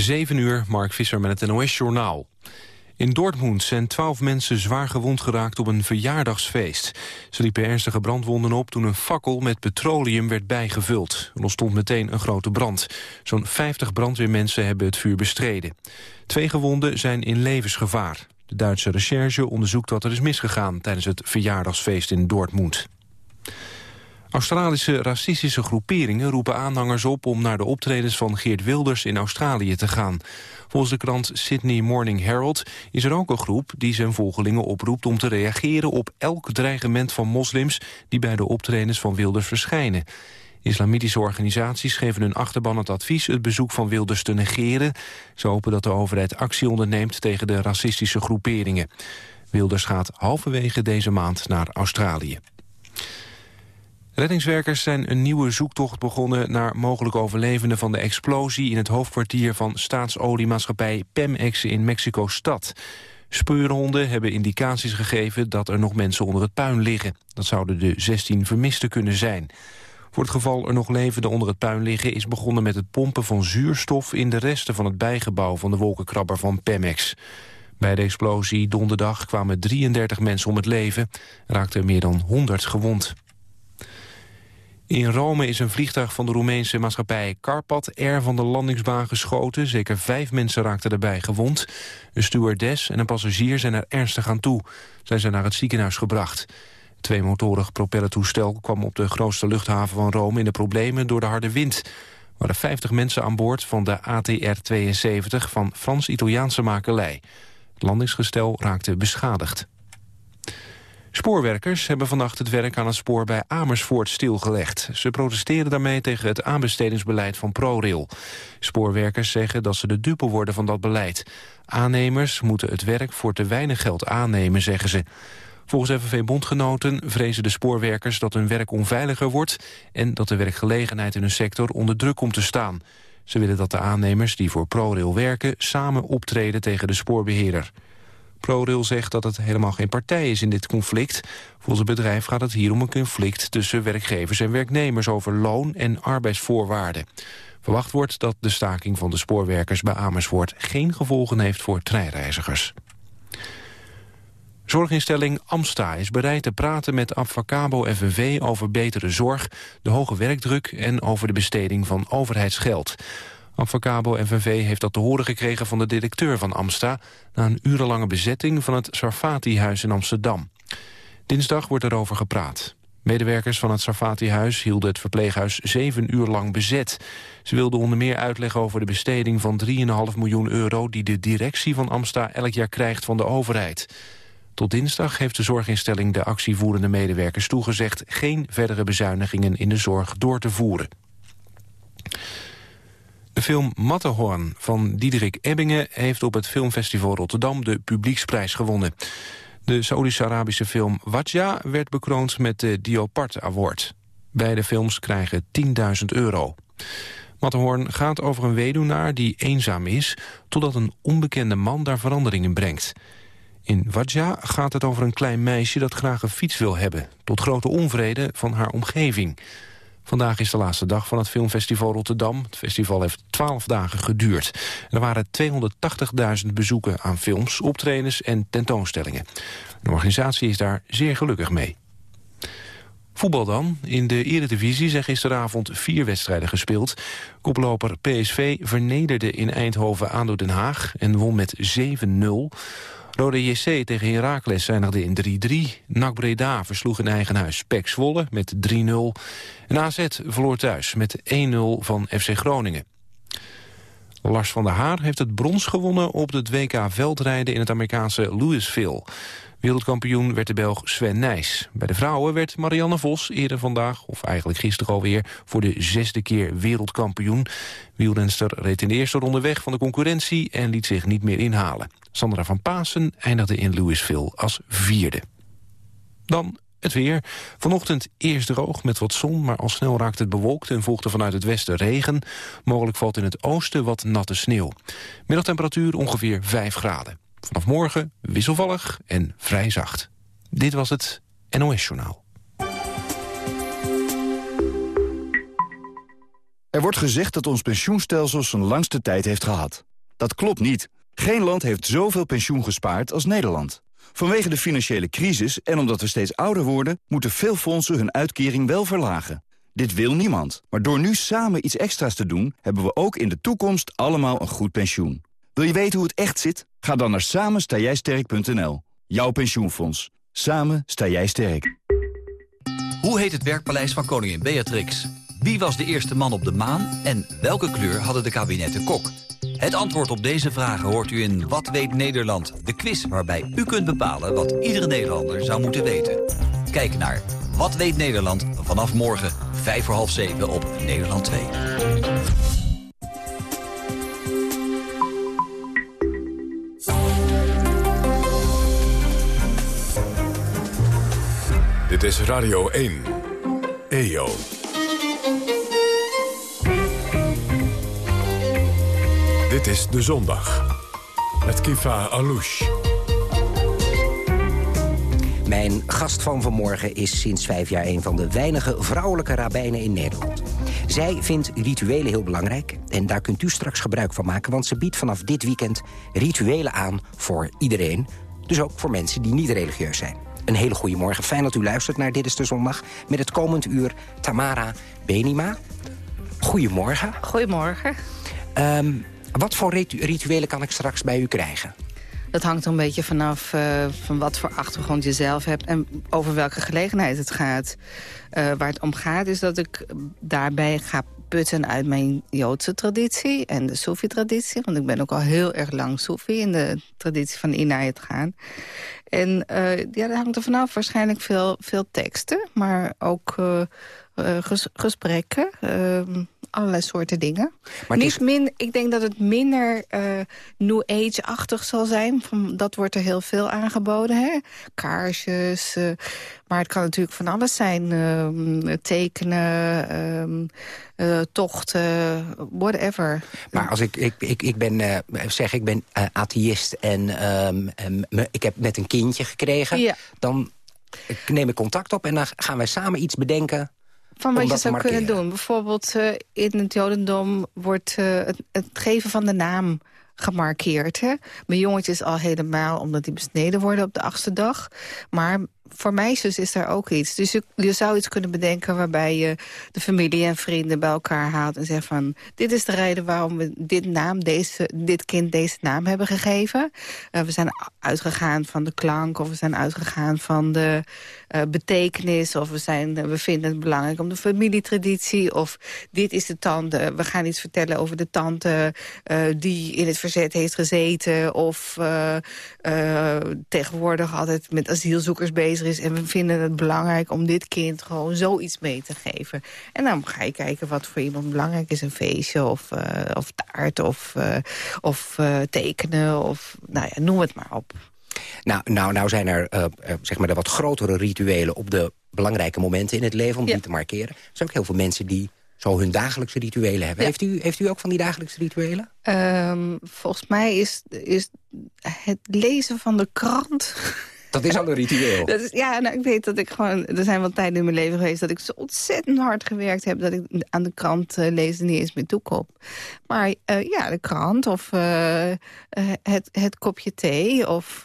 7 uur, Mark Visser met het NOS-journaal. In Dortmund zijn twaalf mensen zwaar gewond geraakt op een verjaardagsfeest. Ze liepen ernstige brandwonden op toen een fakkel met petroleum werd bijgevuld. Er ontstond meteen een grote brand. Zo'n 50 brandweermensen hebben het vuur bestreden. Twee gewonden zijn in levensgevaar. De Duitse recherche onderzoekt wat er is misgegaan tijdens het verjaardagsfeest in Dortmund. Australische racistische groeperingen roepen aanhangers op om naar de optredens van Geert Wilders in Australië te gaan. Volgens de krant Sydney Morning Herald is er ook een groep die zijn volgelingen oproept om te reageren op elk dreigement van moslims die bij de optredens van Wilders verschijnen. Islamitische organisaties geven hun achterban het advies het bezoek van Wilders te negeren. Ze hopen dat de overheid actie onderneemt tegen de racistische groeperingen. Wilders gaat halverwege deze maand naar Australië. Reddingswerkers zijn een nieuwe zoektocht begonnen naar mogelijk overlevenden van de explosie in het hoofdkwartier van staatsoliemaatschappij Pemex in Mexico-stad. Speurhonden hebben indicaties gegeven dat er nog mensen onder het puin liggen. Dat zouden de 16 vermisten kunnen zijn. Voor het geval er nog levenden onder het puin liggen... is begonnen met het pompen van zuurstof in de resten van het bijgebouw van de wolkenkrabber van Pemex. Bij de explosie donderdag kwamen 33 mensen om het leven, raakten meer dan 100 gewond. In Rome is een vliegtuig van de Roemeense maatschappij Carpat Air van de landingsbaan geschoten. Zeker vijf mensen raakten daarbij gewond. Een stewardess en een passagier zijn er ernstig aan toe. Zijn naar het ziekenhuis gebracht. Het tweemotorig propellertoestel kwam op de grootste luchthaven van Rome in de problemen door de harde wind. Er waren 50 mensen aan boord van de ATR-72 van Frans-Italiaanse makelij. Het landingsgestel raakte beschadigd. Spoorwerkers hebben vannacht het werk aan het spoor bij Amersfoort stilgelegd. Ze protesteren daarmee tegen het aanbestedingsbeleid van ProRail. Spoorwerkers zeggen dat ze de dupe worden van dat beleid. Aannemers moeten het werk voor te weinig geld aannemen, zeggen ze. Volgens FNV-bondgenoten vrezen de spoorwerkers dat hun werk onveiliger wordt... en dat de werkgelegenheid in hun sector onder druk komt te staan. Ze willen dat de aannemers die voor ProRail werken... samen optreden tegen de spoorbeheerder. ProRail zegt dat het helemaal geen partij is in dit conflict. Volgens het bedrijf gaat het hier om een conflict tussen werkgevers en werknemers over loon en arbeidsvoorwaarden. Verwacht wordt dat de staking van de spoorwerkers bij Amersfoort geen gevolgen heeft voor treinreizigers. Zorginstelling Amsta is bereid te praten met Abfacabo FNV over betere zorg, de hoge werkdruk en over de besteding van overheidsgeld. Avocabo FNV heeft dat te horen gekregen van de directeur van Amsta... na een urenlange bezetting van het Sarfati-huis in Amsterdam. Dinsdag wordt erover gepraat. Medewerkers van het Sarfati-huis hielden het verpleeghuis zeven uur lang bezet. Ze wilden onder meer uitleggen over de besteding van 3,5 miljoen euro... die de directie van Amsta elk jaar krijgt van de overheid. Tot dinsdag heeft de zorginstelling de actievoerende medewerkers toegezegd... geen verdere bezuinigingen in de zorg door te voeren. De film Matterhorn van Diederik Ebbingen heeft op het filmfestival Rotterdam de publieksprijs gewonnen. De Saoedisch-Arabische film Wadja werd bekroond met de Diopart Award. Beide films krijgen 10.000 euro. Matterhorn gaat over een weduwnaar die eenzaam is... totdat een onbekende man daar verandering in brengt. In Wadja gaat het over een klein meisje dat graag een fiets wil hebben... tot grote onvrede van haar omgeving. Vandaag is de laatste dag van het filmfestival Rotterdam. Het festival heeft twaalf dagen geduurd. Er waren 280.000 bezoeken aan films, optredens en tentoonstellingen. De organisatie is daar zeer gelukkig mee. Voetbal dan. In de Eredivisie zijn gisteravond vier wedstrijden gespeeld. Koploper PSV vernederde in Eindhoven ADO Den Haag en won met 7-0. Rode JC tegen Heracles eindigde in 3-3. NAC Breda versloeg in eigen huis Pek Zwolle met 3-0. En AZ verloor thuis met 1-0 van FC Groningen. Lars van der Haar heeft het brons gewonnen op het WK veldrijden in het Amerikaanse Louisville. Wereldkampioen werd de Belg Sven Nijs. Bij de vrouwen werd Marianne Vos eerder vandaag, of eigenlijk gisteren alweer, voor de zesde keer wereldkampioen. Wielrenster reed in de eerste ronde weg van de concurrentie en liet zich niet meer inhalen. Sandra van Pasen eindigde in Louisville als vierde. Dan het weer. Vanochtend eerst droog met wat zon, maar al snel raakt het bewolkt... en volgde vanuit het westen regen. Mogelijk valt in het oosten wat natte sneeuw. Middagtemperatuur ongeveer 5 graden. Vanaf morgen wisselvallig en vrij zacht. Dit was het NOS Journaal. Er wordt gezegd dat ons pensioenstelsel zijn langste tijd heeft gehad. Dat klopt niet. Geen land heeft zoveel pensioen gespaard als Nederland. Vanwege de financiële crisis en omdat we steeds ouder worden... moeten veel fondsen hun uitkering wel verlagen. Dit wil niemand. Maar door nu samen iets extra's te doen... hebben we ook in de toekomst allemaal een goed pensioen. Wil je weten hoe het echt zit? Ga dan naar samenstaaijsterk.nl. Jouw pensioenfonds. Samen sta jij sterk. Hoe heet het werkpaleis van koningin Beatrix? Wie was de eerste man op de maan? En welke kleur hadden de kabinetten Kok? Het antwoord op deze vragen hoort u in Wat weet Nederland? De quiz waarbij u kunt bepalen wat iedere Nederlander zou moeten weten. Kijk naar Wat weet Nederland vanaf morgen 5 voor half 7 op Nederland 2. Dit is Radio 1. EO. Dit is De Zondag. Met Kifa Alouche. Mijn gast van vanmorgen is sinds vijf jaar een van de weinige vrouwelijke rabbijnen in Nederland. Zij vindt rituelen heel belangrijk en daar kunt u straks gebruik van maken... want ze biedt vanaf dit weekend rituelen aan voor iedereen. Dus ook voor mensen die niet religieus zijn. Een hele goede morgen. Fijn dat u luistert naar Dit is de Zondag. Met het komend uur Tamara Benima. Goedemorgen. Goedemorgen. Um, wat voor rituelen kan ik straks bij u krijgen? Dat hangt een beetje vanaf uh, van wat voor achtergrond je zelf hebt... en over welke gelegenheid het gaat. Uh, waar het om gaat is dat ik daarbij ga putten uit mijn Joodse traditie... en de Soefi-traditie, want ik ben ook al heel erg lang Soefi... in de traditie van Inayat gaan. En uh, ja, dat hangt er vanaf waarschijnlijk veel, veel teksten... maar ook ges gesprekken ehm, allerlei soorten dingen. Maar Niet is... min, ik denk dat het minder uh, New Age-achtig zal zijn. Van, dat wordt er heel veel aangeboden. Hè? Kaarsjes. Uh, maar het kan natuurlijk van alles zijn. Uh, tekenen, um, tochten, whatever. Maar als ik, ik, ik, ik ben, zeg ik ben atheïst en um, ik heb net een kindje gekregen... Ja. dan neem ik contact op en dan gaan wij samen iets bedenken van wat je zou kunnen doen. Bijvoorbeeld uh, in het Jodendom wordt uh, het, het, geven van de naam gemarkeerd. Hè? Bij jongetjes al helemaal, omdat die besneden worden op de achtste dag. Maar voor meisjes is daar ook iets. Dus je, zou iets kunnen bedenken waarbij je de familie en vrienden bij elkaar haalt... en zegt van, dit is de reden waarom we dit, naam, deze, dit kind deze naam hebben gegeven. Uh, we zijn uitgegaan van de klank of we zijn uitgegaan van de uh, betekenis... of we, zijn, we vinden het belangrijk om de familietraditie... of dit is de tante, we gaan iets vertellen over de tante... die in het verzet heeft gezeten... of tegenwoordig altijd met asielzoekers bezig is. En we vinden het belangrijk om dit kind gewoon zoiets mee te geven. En dan ga je kijken wat voor iemand belangrijk is. Een feestje of, uh, of taart of, uh, of uh, tekenen of nou ja, noem het maar op. Nou, nou, nou zijn er zeg maar de wat grotere rituelen op de belangrijke momenten in het leven... om ja. die te markeren. Er zijn ook heel veel mensen die zo hun dagelijkse rituelen hebben. Heeft, u, heeft u ook van die dagelijkse rituelen? Um, volgens mij is, is het lezen van de krant... Dat is al een ritueel. Dat is, ja, nou, ik weet dat ik gewoon... Er zijn wel tijden in mijn leven geweest dat ik zo ontzettend hard gewerkt heb... dat ik aan de krant uh, lezen niet eens meer toekom. Maar uh, ja, de krant of uh, het, het kopje thee of...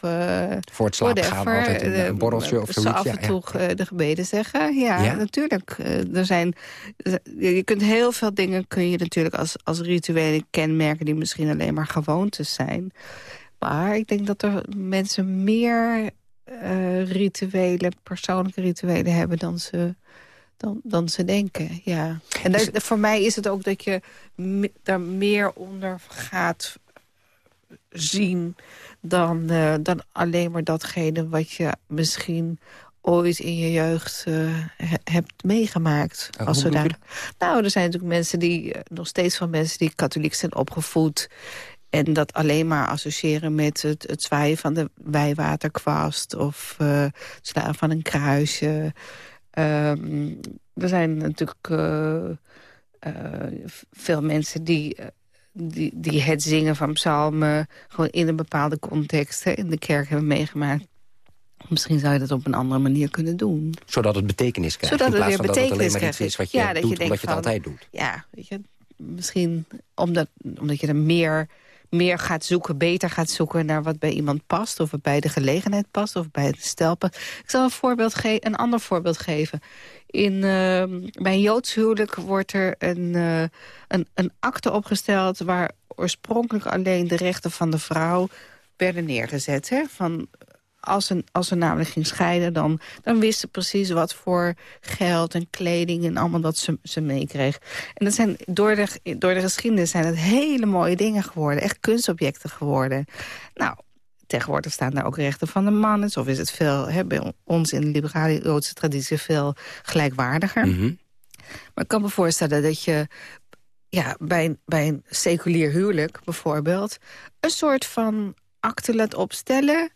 Voor het slapen gaan altijd een, een borreltje of zoiets. af en toe ja. de gebeden zeggen. Ja, ja? natuurlijk. er zijn, je kunt heel veel dingen kun je natuurlijk als, als rituele kenmerken... die misschien alleen maar gewoontes zijn... Maar ik denk dat er mensen meer uh, rituelen, persoonlijke rituelen hebben dan ze, dan, dan ze denken. Ja. En daar, voor mij is het ook dat je daar meer onder gaat zien dan, uh, dan alleen maar datgene wat je misschien ooit in je jeugd uh, hebt meegemaakt. als zodanig. Nou, er zijn natuurlijk mensen die, nog steeds van mensen die katholiek zijn opgevoed. En dat alleen maar associëren met het, het zwaaien van de wijwaterkwast... of uh, het slaan van een kruisje. Um, er zijn natuurlijk uh, uh, veel mensen die, die, die het zingen van psalmen... gewoon in een bepaalde context hè, in de kerk hebben meegemaakt. Misschien zou je dat op een andere manier kunnen doen. Zodat het betekenis krijgt. Zodat het weer betekenis krijgt. is wat je ja, doet, je omdat je het altijd doet. Ja, weet je, misschien omdat, omdat je er meer meer gaat zoeken, beter gaat zoeken... naar wat bij iemand past, of het bij de gelegenheid past... of bij het stel Ik zal een, voorbeeld een ander voorbeeld geven. In, uh, bij een Joods huwelijk wordt er een, uh, een, een akte opgesteld... waar oorspronkelijk alleen de rechten van de vrouw werden neergezet. Hè? Van als ze, als ze namelijk ging scheiden, dan, dan wist ze precies wat voor geld en kleding en allemaal dat ze, ze meekreeg. En dat zijn, door, de, door de geschiedenis zijn het hele mooie dingen geworden. Echt kunstobjecten geworden. Nou, tegenwoordig staan daar ook rechten van de mannen. Of is het veel, hè, bij ons in de liberale Joodse traditie veel gelijkwaardiger. Mhm. Maar ik kan me voorstellen dat je ja, bij, bij een seculier huwelijk bijvoorbeeld... een soort van akte laat opstellen...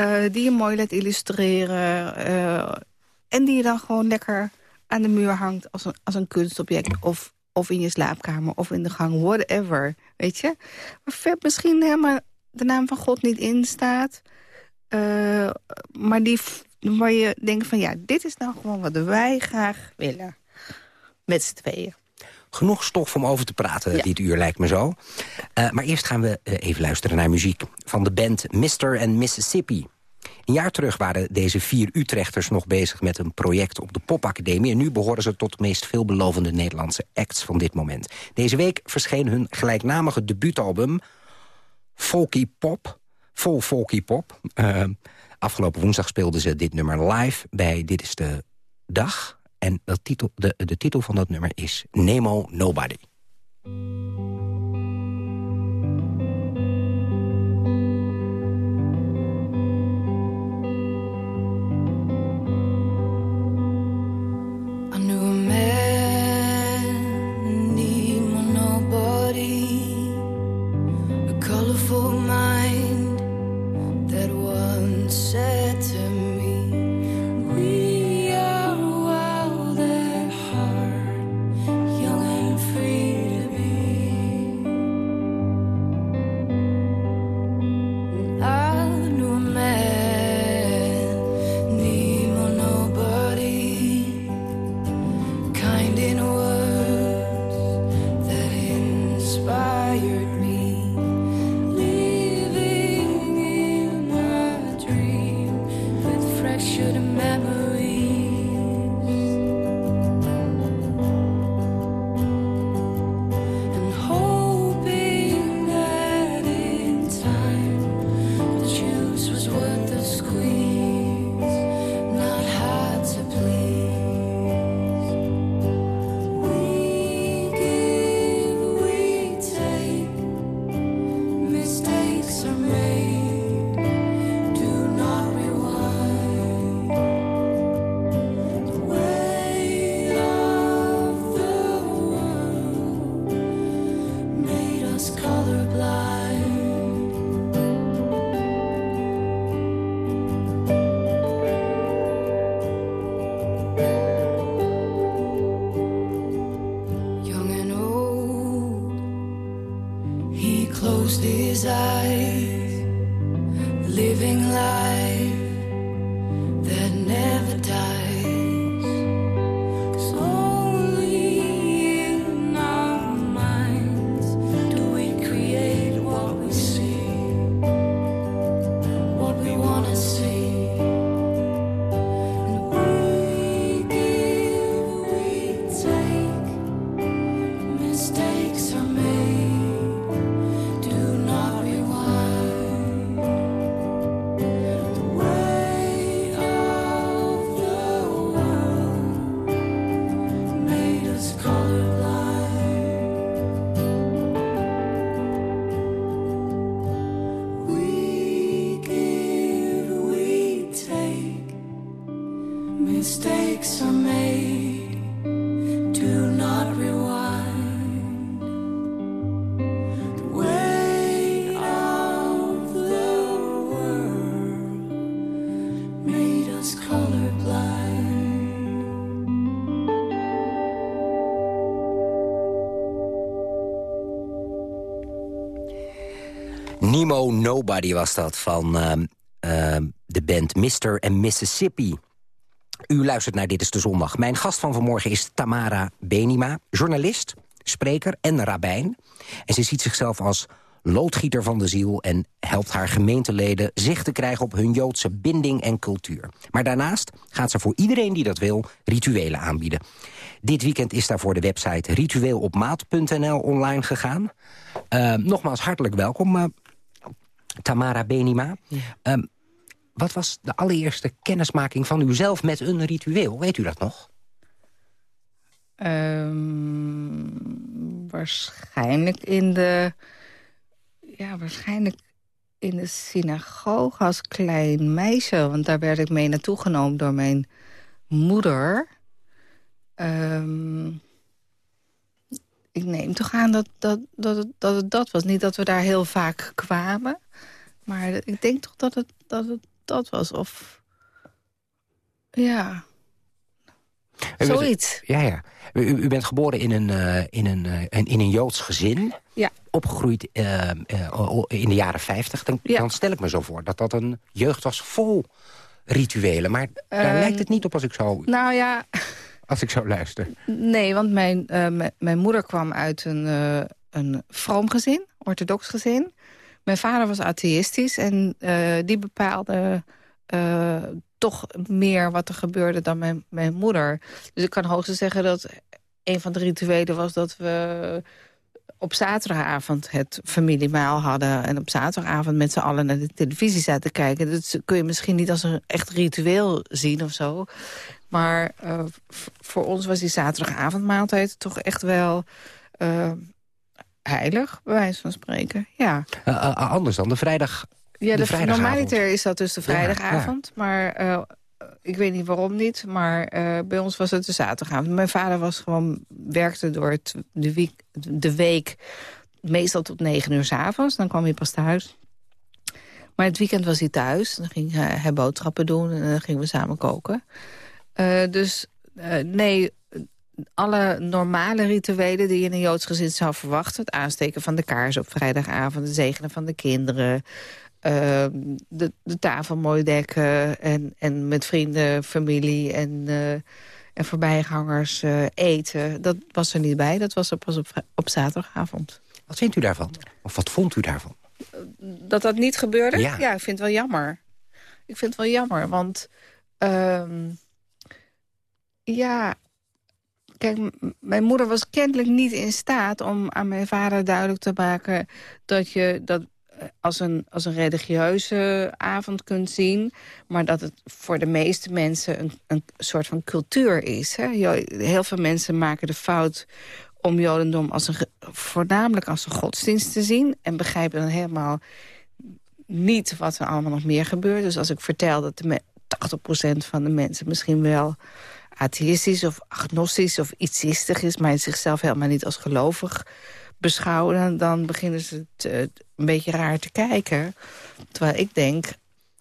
Uh, die je mooi laat illustreren... Uh, en die je dan gewoon lekker aan de muur hangt als een, als een kunstobject... of, of in je slaapkamer of in de gang, whatever, weet je. Waar misschien helemaal de naam van God niet in staat... Uh, maar die, waar je denkt van ja, dit is nou gewoon wat wij graag willen. Met z'n tweeën genoeg stof om over te praten dit uur, lijkt me zo. Uh, maar eerst gaan we uh, even luisteren naar muziek van de band Mr. and Mississippi. Een jaar terug waren deze vier Utrechters nog bezig met een project op de Popacademie... en nu behoren ze tot de meest veelbelovende Nederlandse acts van dit moment. Deze week verscheen hun gelijknamige debuutalbum Folky Pop, vol Folky Pop. Uh, afgelopen woensdag speelden ze dit nummer live bij Dit is de Dag... En titel, de titel van dat nummer is Nemo Nobody. Nemo Nobody was dat van uh, uh, de band Mr. and Mississippi. U luistert naar Dit is de Zondag. Mijn gast van vanmorgen is Tamara Benima, journalist, spreker en rabbijn. En ze ziet zichzelf als loodgieter van de ziel... en helpt haar gemeenteleden zicht te krijgen op hun Joodse binding en cultuur. Maar daarnaast gaat ze voor iedereen die dat wil rituelen aanbieden. Dit weekend is daarvoor de website ritueelopmaat.nl online gegaan. Uh, nogmaals hartelijk welkom, uh, Tamara Benima. Ehm, wat was de allereerste kennismaking van uzelf met een ritueel? Weet u dat nog? Um, waarschijnlijk in de... Ja, waarschijnlijk in de synagoge als klein meisje. Want daar werd ik mee naartoe genomen door mijn moeder. Um, ik neem toch aan dat, dat, dat, het, dat het dat was. Niet dat we daar heel vaak kwamen. Maar ik denk toch dat het dat, het dat was. Of... Ja... Zoiets. Ja, ja. U, u, bent geboren in een, uh, in, een, uh, in een Joods gezin. Ja. Opgegroeid uh, in de jaren 50. Dan, ja. dan, stel ik me zo voor dat dat een jeugd was vol rituelen. Maar daar ehm, lijkt het niet op als ik zo... Nou ja... Als ik zo luister. Nee, want mijn, mijn moeder kwam uit een, een vroom gezin. Orthodox gezin. Mijn vader was atheïstisch. En die bepaalde toch meer wat er gebeurde dan mijn, mijn moeder. Dus ik kan hoogstens zeggen dat een van de rituelen was dat we op zaterdagavond het familiemaal hadden... en op zaterdagavond met z'n allen naar de televisie zaten kijken. Dat kun je misschien niet als een echt ritueel zien of zo. Maar uh, voor ons was die zaterdagavondmaaltijd toch echt wel... Uh, heilig, bij wijze van spreken, ja. Uh, anders dan de vrijdag ja, de, normaliter is dat dus de vrijdagavond. Maar ik weet niet waarom niet. Maar uh, bij ons was het de zaterdagavond. Mijn vader was gewoon, werkte door het, de, week, de week meestal tot negen uur s avonds. Dan kwam hij pas thuis. Maar het weekend was hij thuis. Dan ging hij boodschappen doen en dan gingen we samen koken. Uh, dus nee, alle normale rituelen die je in een Joods gezin zou verwachten... het aansteken van de kaars op vrijdagavond, het zegenen van de kinderen... Ehm, de, de, tafel mooi dekken en, en met vrienden, familie en, uh, en voorbijgangers eten. Dat was er niet bij, dat was er pas op, op zaterdagavond. Wat vindt u daarvan? Of wat vond u daarvan? Dat dat niet gebeurde? Ja, ja ik vind het wel jammer. Ik vind het wel jammer, want... Uh, ja, kijk, mijn moeder was kennelijk niet in staat om aan mijn vader duidelijk te maken... dat je dat als een, als een religieuze avond kunt zien... maar dat het voor de meeste mensen een, een soort van cultuur is. Hè? Heel veel mensen maken de fout om Jodendom als een, voornamelijk als een godsdienst te zien... en begrijpen dan helemaal niet wat er allemaal nog meer gebeurt. Dus als ik vertel dat de 80% van de mensen misschien wel atheïstisch of agnostisch of ietsistig is... maar zichzelf helemaal niet als gelovig beschouwen... dan beginnen ze het, een beetje raar te kijken. Terwijl ik denk,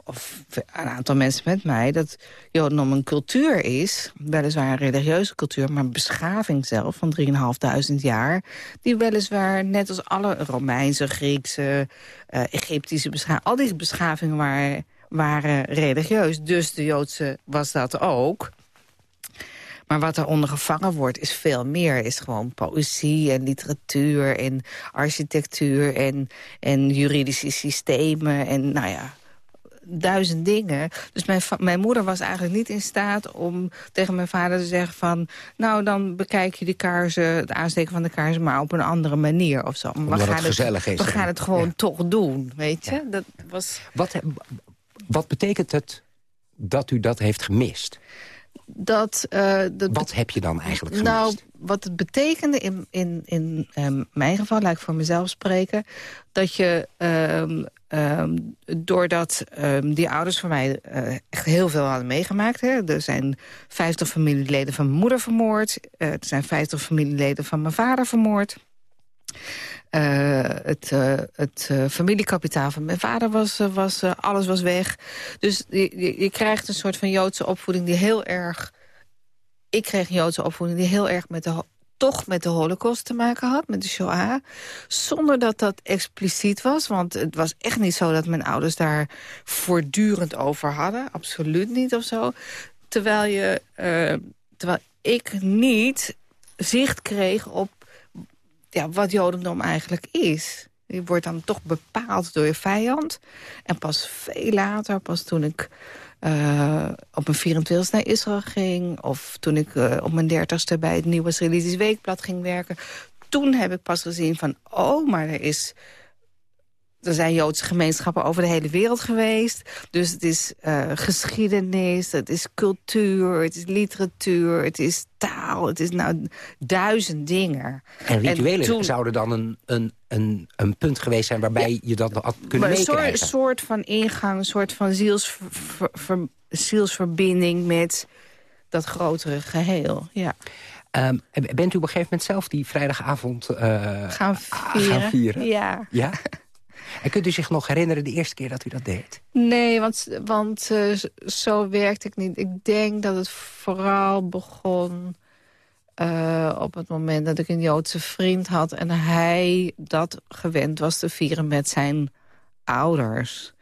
of een aantal mensen met mij... dat Jodendom een cultuur is, weliswaar een religieuze cultuur... maar een beschaving zelf van 3.500 jaar... die weliswaar, net als alle Romeinse, Griekse, uh, Egyptische beschavingen... al die beschavingen waren religieus. Dus de Joodse was dat ook... Maar wat daaronder gevangen wordt is veel meer. Is gewoon poëzie en literatuur en architectuur en, en juridische systemen. En nou ja, duizend dingen. Dus mijn, mijn moeder was eigenlijk niet in staat om tegen mijn vader te zeggen van... nou, dan bekijk je de kaarsen, het aansteken van de kaarsen... maar op een andere manier of zo. Maar we gaan het, gezellig is. We gaan het gewoon toch doen, weet je? Dat was... wat, wat betekent het dat u dat heeft gemist? Dat, uh, dat... Wat heb je dan eigenlijk gemist? Nou, wat het betekende in, in, in um, mijn geval, laat ik voor mezelf spreken... dat je, um, um, doordat die ouders van mij uh, echt heel veel hadden meegemaakt... Hè, er zijn 50 familieleden van mijn moeder vermoord... Uh, er zijn 50 familieleden van mijn vader vermoord... Uh, het, uh, het uh, familiekapitaal van mijn vader was, was alles was weg. Dus je, je, krijgt een soort van Joodse opvoeding die heel erg... Ik kreeg een Joodse opvoeding die heel erg met de, toch met de holocaust te maken had, met de Shoah. Zonder dat dat expliciet was, want het was echt niet zo... dat mijn ouders daar voortdurend over hadden. Absoluut niet of zo. Terwijl, je, terwijl ik niet zicht kreeg op ja, wat Jodendom eigenlijk is. Je wordt dan toch bepaald door je vijand. En pas veel later, pas toen ik uh, op mijn 24 naar Israël ging... of toen ik uh, op mijn 30ste bij het Nieuwe Israëlitisch Weekblad ging werken... toen heb ik pas gezien van, oh, maar er is er zijn Joodse gemeenschappen over de hele wereld geweest. Dus het is uh, geschiedenis, het is cultuur, het is literatuur, het is taal. Het is nou duizend dingen. En rituelen zouden dan een, een, een, een punt geweest zijn waarbij je dat had kunnen meekrijgen. Een soort, soort van ingang, een soort van zielsver, ver, zielsverbinding met dat grotere geheel. Ja. Um, bent u op een gegeven moment zelf die vrijdagavond uh, gaan, vieren. gaan vieren? Ja. ja? En kunt u zich nog herinneren de eerste keer dat u dat deed? Nee, want, want uh, zo werkte ik niet. Ik denk dat het vooral begon uh, op het moment dat ik een Joodse vriend had... en hij dat gewend was te vieren met zijn ouders.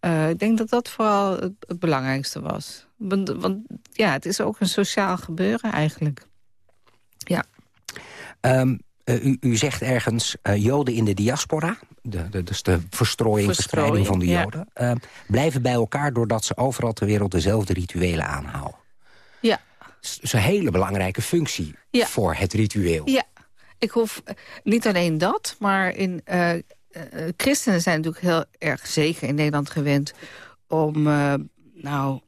Uh, ik denk dat dat vooral het, het belangrijkste was. Want, want, ja, het is ook een sociaal gebeuren eigenlijk. Ja. Um, uh, u, u, zegt ergens uh, Joden in de diaspora, de, de, dus de verstrooiing, van de Joden... Uh, blijven bij elkaar doordat ze overal ter wereld dezelfde rituelen aanhouden. Ja. Dat is een hele belangrijke functie ja. voor het ritueel. Ja, ik hoef niet alleen dat, maar in, christenen zijn natuurlijk heel erg zeker in Nederland gewend... om, nou,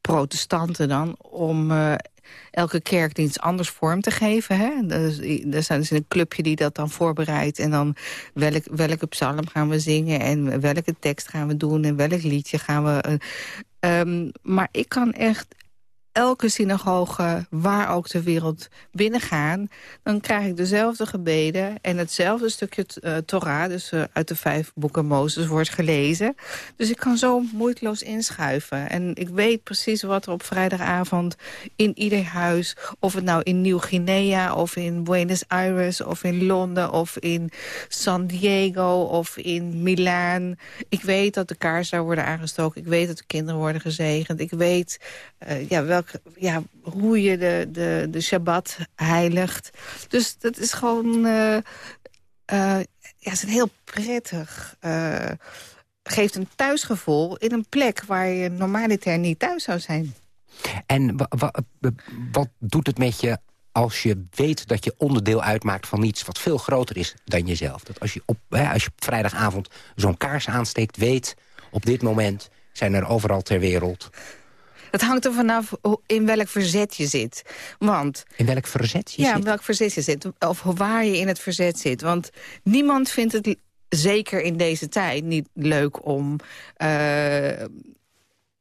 protestanten dan, om elke kerkdienst anders vorm te geven. Hè? Er zijn dus een clubje die dat dan voorbereidt. En dan welk, welke psalm gaan we zingen en welke tekst gaan we doen... en welk liedje gaan we... Um, maar ik kan echt elke synagoge, waar ook ter wereld, binnengaan... dan krijg ik dezelfde gebeden en hetzelfde stukje uh, Torah... dus uh, uit de vijf boeken Mozes wordt gelezen. Dus ik kan zo moeiteloos inschuiven. En ik weet precies wat er op vrijdagavond in ieder huis... of het nou in Nieuw-Guinea of in Buenos Aires of in Londen... of in San Diego of in Milaan. Ik weet dat de kaars daar worden aangestoken. Ik weet dat de kinderen worden gezegend. Ik weet uh, ja, ja, hoe je de, de, de Shabbat heiligt. Dus dat is gewoon... Uh, ja, is een heel prettig... Uh, geeft een thuisgevoel in een plek waar je normaliter niet thuis zou zijn. En wat doet het met je als je weet dat je onderdeel uitmaakt van iets wat veel groter is dan jezelf? Dat als je op, hè, als je vrijdagavond zo'n kaars aansteekt, weet op dit moment zijn er overal ter wereld het hangt er vanaf in welk verzet je zit. Want, in welk verzet je ja, zit? in welk verzet je zit. Of waar je in het verzet zit. Want niemand vindt het zeker in deze tijd niet leuk om... Uh,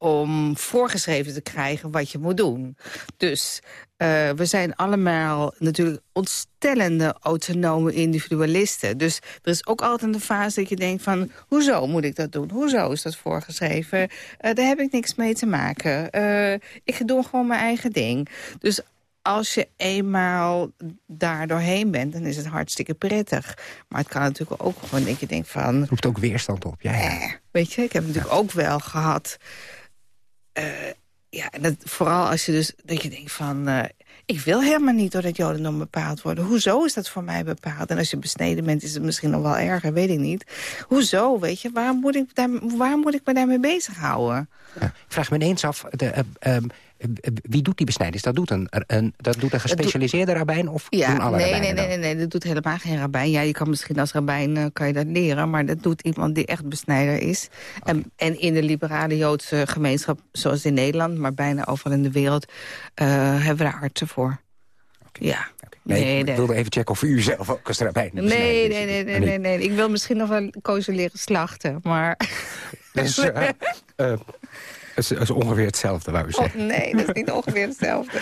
om voorgeschreven te krijgen wat je moet doen. Dus uh, we zijn allemaal natuurlijk ontstellende autonome individualisten. Dus er is ook altijd een fase dat je denkt van... hoezo moet ik dat doen? Hoezo is dat voorgeschreven? Uh, daar heb ik niks mee te maken. Uh, ik doe gewoon mijn eigen ding. Dus als je eenmaal daar doorheen bent, dan is het hartstikke prettig. Maar het kan natuurlijk ook gewoon dat je denkt van... Het roept ook weerstand op, ja. ja. weet je, ik heb natuurlijk ook wel gehad... Uh, ja, dat, vooral als je dus dat je denkt van... Uh, ik wil helemaal niet door dat jodendom bepaald worden. Hoezo is dat voor mij bepaald? En als je besneden bent, is het misschien nog wel erger, weet ik niet. Hoezo, weet je? Waarom moet ik, daar, waarom moet ik me daarmee bezighouden? Ik vraag me ineens af... De, uh, um, wie doet die besnijdenis? Dat doet een, een, dat doet een gespecialiseerde rabbijn of ja, doen alle nee, nee, nee, nee, nee, dat doet helemaal geen rabbijn. Ja, je kan misschien als rabbijn uh, kan je dat leren... maar dat doet iemand die echt besnijder is. Okay. En, en in de liberale Joodse gemeenschap, zoals in Nederland... maar bijna overal in de wereld, uh, hebben we daar artsen voor. Okay. Ja. Okay. Nee, nee, ik nee. wilde even checken of u zelf ook als rabbijn nee, nee, nee, nee, nee, nee, nee. Ik wil misschien nog wel kozen leren slachten, maar... Dus, uh, uh, het is, ongeveer hetzelfde, wou zeggen. Oh, nee, dat is niet ongeveer hetzelfde.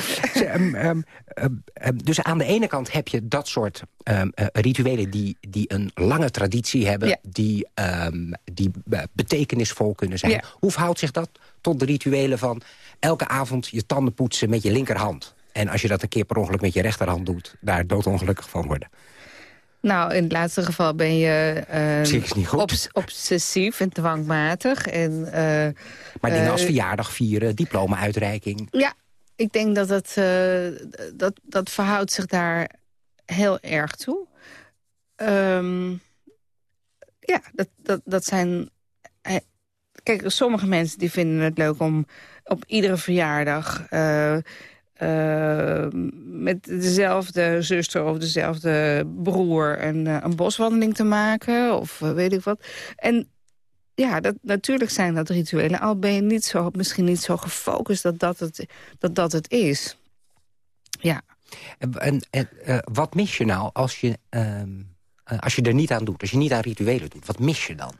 um, um, um, dus aan de ene kant heb je dat soort uh, rituelen... Die, die een lange traditie hebben, ja. die, die betekenisvol kunnen zijn. Ja. Hoe verhoudt zich dat tot de rituelen van... elke avond je tanden poetsen met je linkerhand? En als je dat een keer per ongeluk met je rechterhand doet... daar doodongelukkig van worden? Nou, in het laatste geval ben je uh, niet goed. Obs obsessief en dwangmatig. En, uh, maar dingen als verjaardag vieren, diploma-uitreiking. Ja, ik denk dat uh, dat dat verhoudt zich daar heel erg toe. Um, Ja, dat, dat, dat zijn... Eh, kijk, sommige mensen die vinden het leuk om op iedere verjaardag... Uh, uh, met dezelfde zuster of dezelfde broer een, een boswandeling te maken. Of weet ik wat. En ja, dat, natuurlijk zijn dat rituelen. Al ben je niet zo, misschien niet zo gefocust dat dat het, dat dat het is. Ja. En, en uh, wat mis je nou als je, uh, als je er niet aan doet? Als je niet aan rituelen doet, wat mis je dan?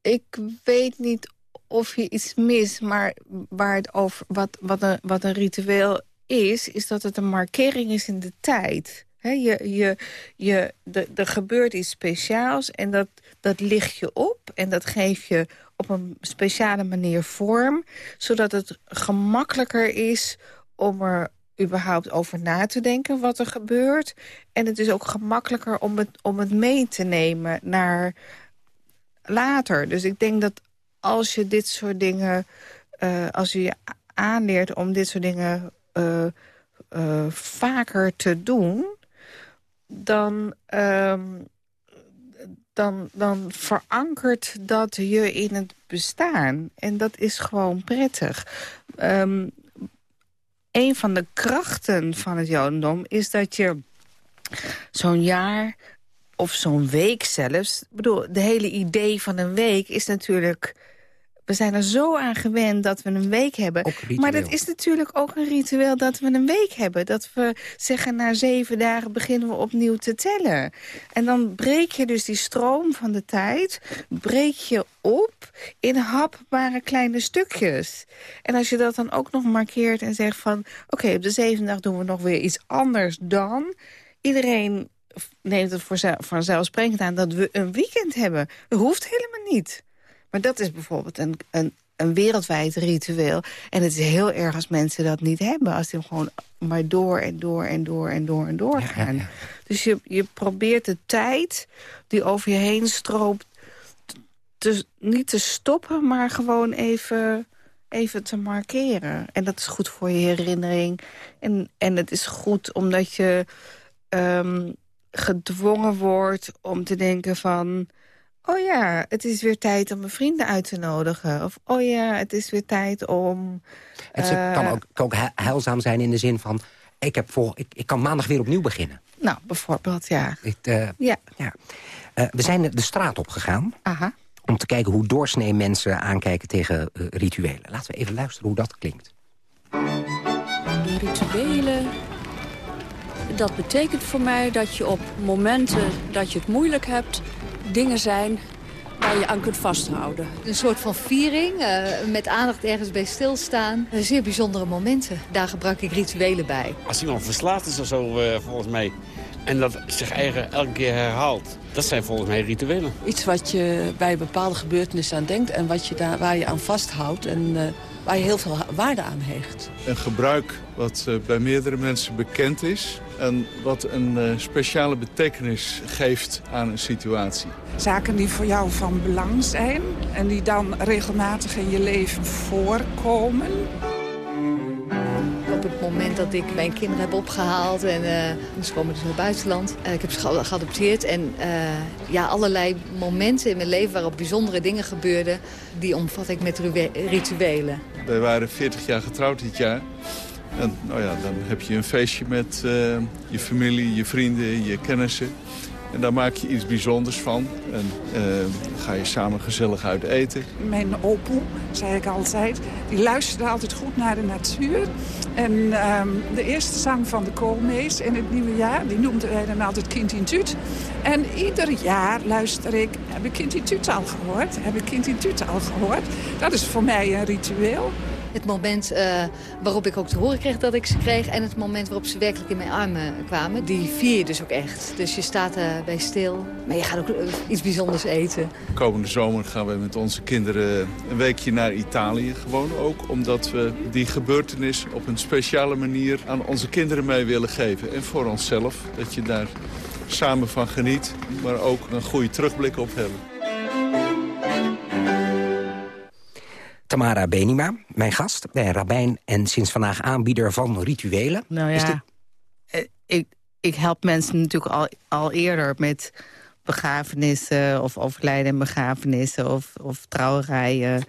Ik weet niet of je iets mis, maar waar het over, wat, wat, een, wat een ritueel is... is dat het een markering is in de tijd je, je, je, de, er gebeurt iets speciaals en dat, dat licht je op... en dat geef je op een speciale manier vorm... zodat het gemakkelijker is om er überhaupt over na te denken wat er gebeurt. En het is ook gemakkelijker om het, om het mee te nemen naar later. Dus ik denk dat als je dit soort dingen... Uh, als je je aanleert om dit soort dingen uh, uh, vaker te doen dan, um, dan, dan verankert dat je in het bestaan. En dat is gewoon prettig. Um, een van de krachten van het jodendom is dat je zo'n jaar of zo'n week zelfs... Ik bedoel, de hele idee van een week is natuurlijk we zijn er zo aan gewend dat we een week hebben. Maar dat is natuurlijk ook een ritueel dat we een week hebben. Dat we zeggen na zeven dagen beginnen we opnieuw te tellen. En dan breek je dus die stroom van de tijd... breek je op in hapbare kleine stukjes. En als je dat dan ook nog markeert en zegt van... oké, op de zevende dag doen we nog weer iets anders dan... iedereen neemt het voor vanzelfsprekend aan dat we een weekend hebben. Dat hoeft helemaal niet. Maar dat is bijvoorbeeld een, een, een wereldwijd ritueel. En het is heel erg als mensen dat niet hebben. Als die gewoon maar door en door en door en door en door gaan. Dus je, je probeert de tijd die over je heen stroopt... Te, niet te stoppen, maar gewoon even, even te markeren. En dat is goed voor je herinnering. En, en het is goed omdat je um, gedwongen wordt om te denken van oh ja, het is weer tijd om mijn vrienden uit te nodigen. Of oh ja, het is weer tijd om... Het kan, eh, ook, kan ook heilzaam zijn in de zin van... Ik, heb voor, ik, ik kan maandag weer opnieuw beginnen. Nou, bijvoorbeeld, ja. uh, ja. ja. Uh, we zijn de straat op gegaan. Aha. Om te kijken hoe doorsnee mensen aankijken tegen rituelen. Laten we even luisteren hoe dat klinkt. De rituelen dat betekent voor mij dat je op momenten dat je het moeilijk hebt dingen zijn waar je aan kunt vasthouden. Een soort van viering, uh, met aandacht ergens bij stilstaan. Zeer bijzondere momenten. Daar gebruik ik rituelen bij. Als iemand verslaafd is of zo, uh, volgens mij... en dat zich eigen elke keer herhaalt... dat zijn volgens mij rituelen. Iets wat je bij bepaalde gebeurtenissen aan denkt... en wat je daar, waar je aan vasthoudt en uh, waar je heel veel waarde aan hecht. Een gebruik wat bij meerdere mensen bekend is... en wat een speciale betekenis geeft aan een situatie. Zaken die voor jou van belang zijn en die dan regelmatig in je leven voorkomen. Moment dat ik mijn kinderen heb opgehaald en uh, ze komen dus naar het buitenland. Uh, ik heb ze geadopteerd en uh, ja, allerlei momenten in mijn leven waarop bijzondere dingen gebeurden, die omvat ik met rituelen. Wij waren 40 jaar getrouwd dit jaar. En nou ja, dan heb je een feestje met je familie, je vrienden, je kennissen. En daar maak je iets bijzonders van. En uh, ga je samen gezellig uit eten. Mijn opoe, zei ik altijd, die luisterde altijd goed naar de natuur. En uh, de eerste zang van de koolmees in het nieuwe jaar, die noemden wij dan altijd Kind in Tuut. En ieder jaar luister ik, heb ik Kind in Tuut al gehoord? Heb ik Kind in Tuut al gehoord? Dat is voor mij een ritueel. Het moment uh, waarop ik ook te horen kreeg dat ik ze kreeg... en het moment waarop ze werkelijk in mijn armen kwamen... die vier je dus ook echt. Dus je staat erbij stil, maar je gaat ook uh, iets bijzonders eten. Komende zomer gaan we met onze kinderen een weekje naar Italië. Gewoon ook omdat we die gebeurtenis op een speciale manier... aan onze kinderen mee willen geven. En voor onszelf, dat je daar samen van geniet... maar ook een goede terugblik op hebben. Tamara Benima, mijn gast, bij rabbijn en sinds vandaag aanbieder van rituelen. Nou ja, eh, ik, ik help mensen natuurlijk al, al eerder met begrafenissen... of overlijden en begrafenissen of, of trouwerijen...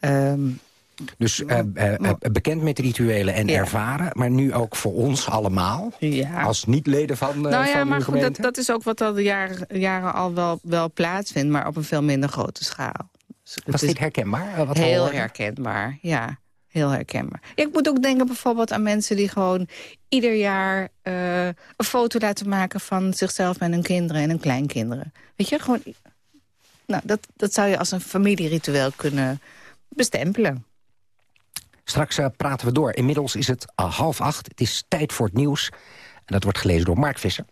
Um, dus uh, uh, bekend met rituelen en ervaren, maar nu ook voor ons allemaal, ja. als niet-leden van, nou ja, van maar goed, dat, dat, is ook wat al de jaren, jaren al wel, wel plaatsvindt, maar op een veel minder grote schaal. Dus Was dit herkenbaar? Wat heel herkenbaar, ja. Heel herkenbaar. Ik moet ook denken bijvoorbeeld aan mensen die gewoon ieder jaar een foto laten maken van zichzelf en hun kinderen en hun kleinkinderen. Weet je, gewoon... Nou, dat, dat zou je als een familieritueel kunnen bestempelen. Straks uh, praten we door. Inmiddels is het uh, half acht. Het is tijd voor het nieuws. En dat wordt gelezen door Mark Visser.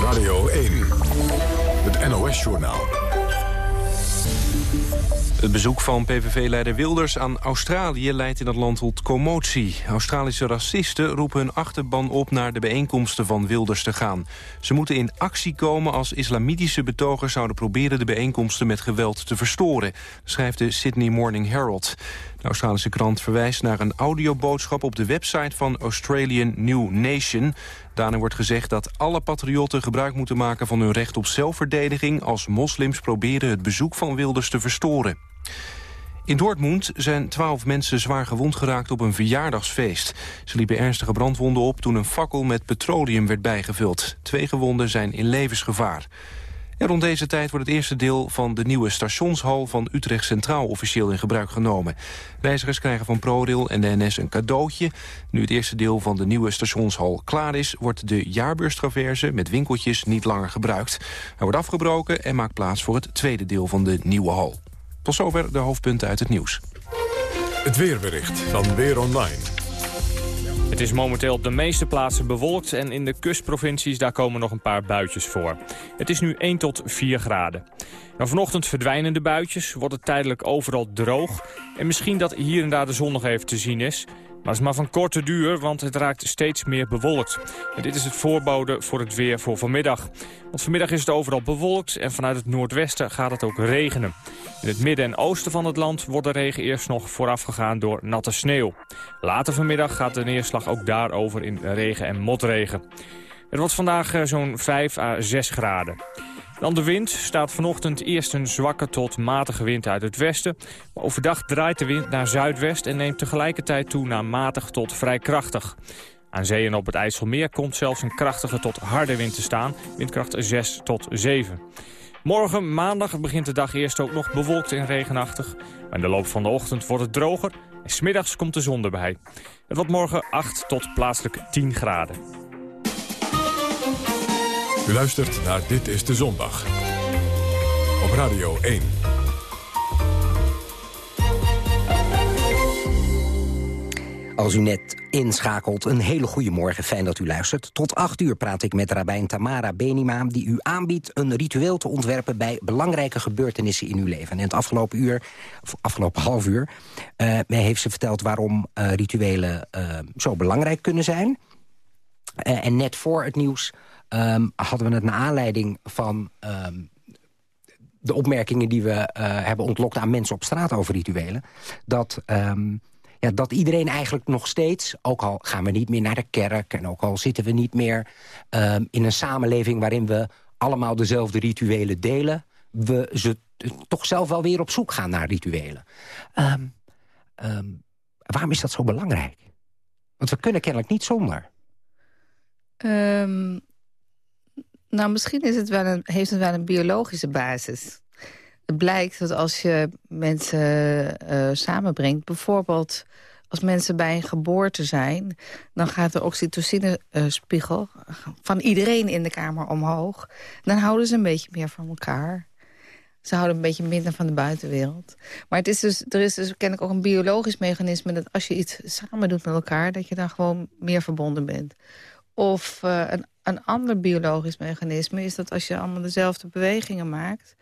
Radio 1. Het NOS-journaal. Het bezoek van PVV-leider Wilders aan Australië leidt in het land tot commotie. Australische racisten roepen hun achterban op naar de bijeenkomsten van Wilders te gaan. Ze moeten in actie komen als islamitische betogers zouden proberen de bijeenkomsten met geweld te verstoren, schrijft de Sydney Morning Herald. De Australische krant verwijst naar een audioboodschap op de website van Australian New Nation. Daarin wordt gezegd dat alle patriotten gebruik moeten maken van hun recht op zelfverdediging... als moslims proberen het bezoek van Wilders te verstoren. In Dortmund zijn twaalf mensen zwaar gewond geraakt op een verjaardagsfeest. Ze liepen ernstige brandwonden op toen een fakkel met petroleum werd bijgevuld. Twee gewonden zijn in levensgevaar. En rond deze tijd wordt het eerste deel van de nieuwe stationshal van Utrecht Centraal officieel in gebruik genomen. Reizigers krijgen van ProRail en de NS een cadeautje. Nu het eerste deel van de nieuwe stationshal klaar is, wordt de jaarbeurstraverse met winkeltjes niet langer gebruikt. Hij wordt afgebroken en maakt plaats voor het tweede deel van de nieuwe hal. Tot zover de hoofdpunten uit het nieuws. Het weerbericht van Weer Online. Het is momenteel op de meeste plaatsen bewolkt en in de kustprovincies daar komen nog een paar buitjes voor. Het is nu 1 tot 4 graden. Nou, vanochtend verdwijnen de buitjes, wordt het tijdelijk overal droog. En misschien dat hier en daar de zon nog even te zien is. Maar het is maar van korte duur, want het raakt steeds meer bewolkt. En dit is het voorbode voor het weer voor vanmiddag. Want vanmiddag is het overal bewolkt en vanuit het noordwesten gaat het ook regenen. In het midden en oosten van het land wordt de regen eerst nog voorafgegaan door natte sneeuw. Later vanmiddag gaat de neerslag ook daarover in regen en motregen. Het wordt vandaag eh, zo'n 5 à 6 graden. Dan de wind staat vanochtend eerst een zwakke tot matige wind uit het westen. Maar overdag draait de wind naar zuidwest en neemt tegelijkertijd toe naar matig tot vrij krachtig. Aan zee en op het IJsselmeer komt zelfs een krachtige tot harde wind te staan. Windkracht 6 tot 7. Morgen, maandag, begint de dag eerst ook nog bewolkt en regenachtig. Maar in de loop van de ochtend wordt het droger en smiddags komt de zon erbij. Het wordt morgen 8 tot plaatselijk 10 graden. U luistert naar Dit is de Zondag. Op Radio 1. Als u net inschakelt, een hele goede morgen. Fijn dat u luistert. Tot acht uur praat ik met rabbijn Tamara Benima... die u aanbiedt een ritueel te ontwerpen... bij belangrijke gebeurtenissen in uw leven. En het afgelopen uur, of afgelopen half uur... Uh, heeft ze verteld waarom uh, rituelen uh, zo belangrijk kunnen zijn. en net voor het nieuws um, hadden we het naar aanleiding van... Um, de opmerkingen die we uh, hebben ontlokt aan mensen op straat over rituelen... dat, um, ja, dat iedereen eigenlijk nog steeds, ook al gaan we niet meer naar de kerk... en ook al zitten we niet meer in een samenleving waarin we allemaal dezelfde rituelen delen... we ze toch zelf wel weer op zoek gaan naar rituelen. waarom is dat zo belangrijk? Want we kunnen kennelijk niet zonder. Nou, misschien is het wel een, heeft het wel een biologische basis. Het blijkt dat als je mensen uh, samenbrengt... bijvoorbeeld als mensen bij een geboorte zijn... dan gaat de oxytocinespiegel van iedereen in de kamer omhoog. Dan houden ze een beetje meer van elkaar. Ze houden een beetje minder van de buitenwereld. Maar het is dus, er is dus kennelijk ook een biologisch mechanisme... dat als je iets samen doet met elkaar... dat je dan gewoon meer verbonden bent. Of uh, een een ander biologisch mechanisme is dat als je allemaal dezelfde bewegingen maakt...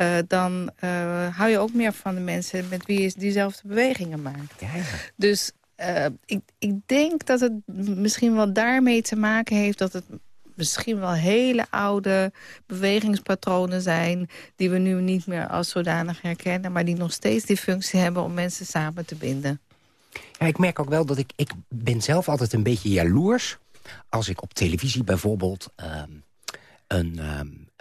Uh, dan uh, hou je ook meer van de mensen met wie je diezelfde bewegingen maakt. Ja, Dus uh, ik, ik denk dat het misschien wel daarmee te maken heeft... dat het misschien wel hele oude bewegingspatronen zijn... die we nu niet meer als zodanig herkennen... maar die nog steeds die functie hebben om mensen samen te binden. Ja, ik merk ook wel dat ik... Ik ben zelf altijd een beetje jaloers als ik op televisie bijvoorbeeld ehm, een, um,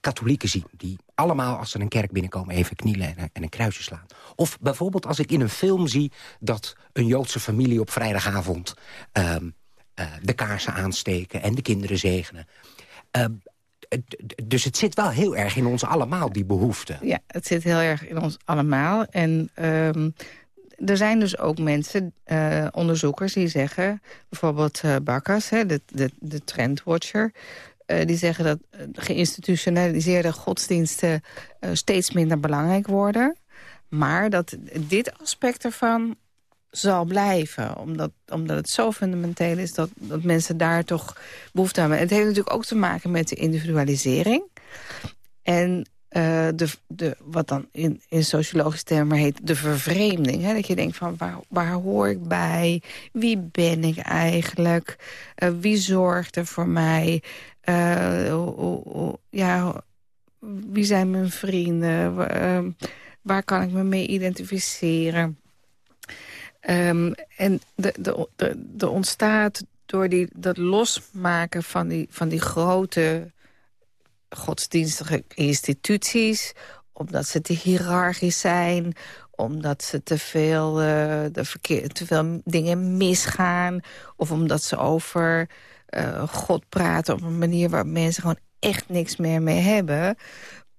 katholieken zie... die allemaal als ze een kerk binnenkomen even knielen en, en, een kruisje slaan. Of bijvoorbeeld als ik in een film zie dat een Joodse familie op vrijdagavond... Um, de kaarsen aansteken en de kinderen zegenen dus het zit wel heel erg in ons allemaal, die behoefte. Ja, het zit heel erg in ons allemaal. En er zijn dus ook mensen, uh, onderzoekers, die zeggen... bijvoorbeeld uh, hè, de, de, de trendwatcher... Uh, die zeggen dat geïnstitutionaliseerde godsdiensten steeds minder belangrijk worden. Maar dat dit aspect ervan zal blijven. Omdat, omdat het zo fundamenteel is dat, dat mensen daar toch behoefte aan hebben. Het heeft natuurlijk ook te maken met de individualisering. En uh, de, de, wat dan in, in sociologische termen heet de vervreemding. Hè? Dat je denkt van waar, waar hoor ik bij? Wie ben ik eigenlijk? Uh, wie zorgt er voor mij? Uh, ja, wie zijn mijn vrienden? waar kan ik me mee identificeren? Um, en de, de, de, ontstaat door die, dat losmaken van die, van die grote godsdienstige instituties... omdat ze te hiërarchisch zijn, omdat ze te veel, uh, de verkeer, te veel dingen misgaan... of omdat ze over uh, God praten op een manier waar mensen gewoon echt niks meer mee hebben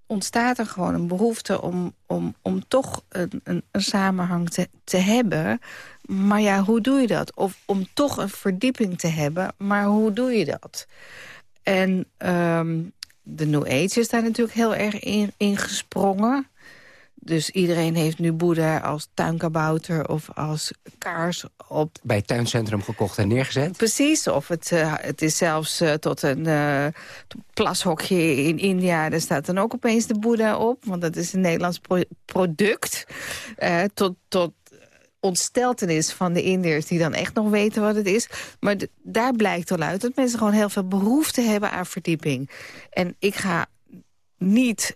ontstaat er gewoon een behoefte om, om, om toch een, een, een samenhang te, te hebben. Maar ja, hoe doe je dat? Of om toch een verdieping te hebben, maar hoe doe je dat? En um, de New Age is daar natuurlijk heel erg in, in gesprongen. Dus iedereen heeft nu Boeddha als tuinkabouter of als kaars op... Bij het tuincentrum gekocht en neergezet? Precies, of het, uh, het is zelfs uh, tot een uh, plashokje in India. Daar staat dan ook opeens de Boeddha op, want dat is een Nederlands pro product. tot, tot ontsteltenis van de Indiërs die dan echt nog weten wat het is. Maar daar blijkt al uit dat mensen gewoon heel veel behoefte hebben aan verdieping. En ik ga niet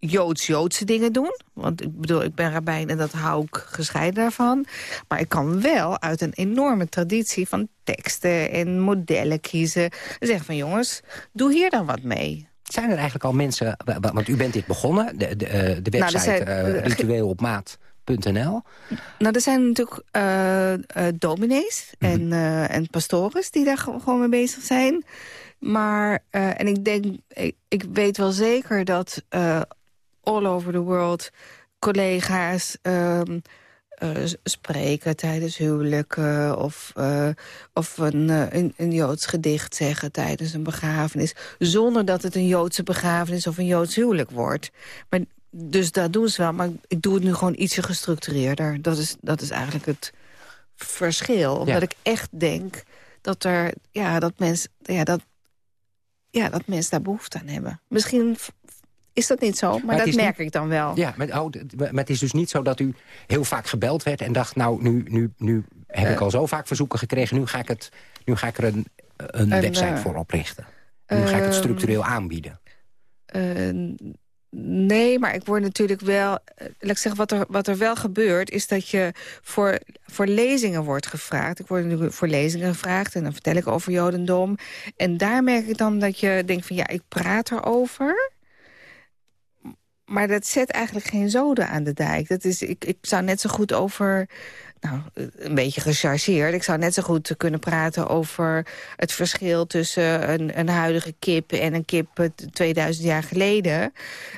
Joods-Joodse dingen doen. Want ik bedoel, ik ben rabbijn en dat hou ik gescheiden daarvan. Maar ik kan wel uit een enorme traditie van teksten en modellen kiezen. En zeggen van jongens, doe hier dan wat mee. Zijn er eigenlijk al mensen, want u bent dit begonnen, de, de, eh, de nou, website nou, uh, ritueelopmaat.nl. Nou, er zijn natuurlijk uh, uh, dominees mm -hmm. en, en pastores die daar gewoon mee bezig zijn. Maar, en ik denk, ik, ik, weet wel zeker dat all over the world collega's uh, spreken tijdens huwelijken... of, uh, of een, uh, een, een, Joods gedicht zeggen tijdens een begrafenis... zonder dat het een Joodse begrafenis of een Joods huwelijk wordt. Maar, dus dat doen ze wel, maar ik doe het nu gewoon ietsje gestructureerder. Dat is, dat is eigenlijk het verschil. Omdat ik echt denk dat er... Ja, dat mensen... Ja, dat, ja, dat mensen daar behoefte aan hebben. Misschien is dat niet zo, maar, dat merk ik dan wel. Ja, maar, oh, maar het is dus niet zo dat u heel vaak gebeld werd... en dacht, nou, nu, nu, nu heb ik eh. al zo vaak verzoeken gekregen... nu ga ik, het, nu ga ik er een, een, website uh, voor oprichten. Nu ga ik het ehm, structureel aanbieden. Nee, maar ik word natuurlijk wel... Eh, laat ik zeggen, wat er, wat er wel gebeurt... is dat je voor, voor lezingen wordt gevraagd. Ik word nu voor lezingen gevraagd en dan vertel ik over Jodendom. En daar merk ik dan dat je denkt van... ja, ik praat erover... Maar dat zet eigenlijk geen zoden aan de dijk. Dat is, ik, ik zou net zo goed over... Nou, een beetje gechargeerd. Ik zou net zo goed kunnen praten over het verschil tussen een, een huidige kip en een kip 2000 jaar geleden.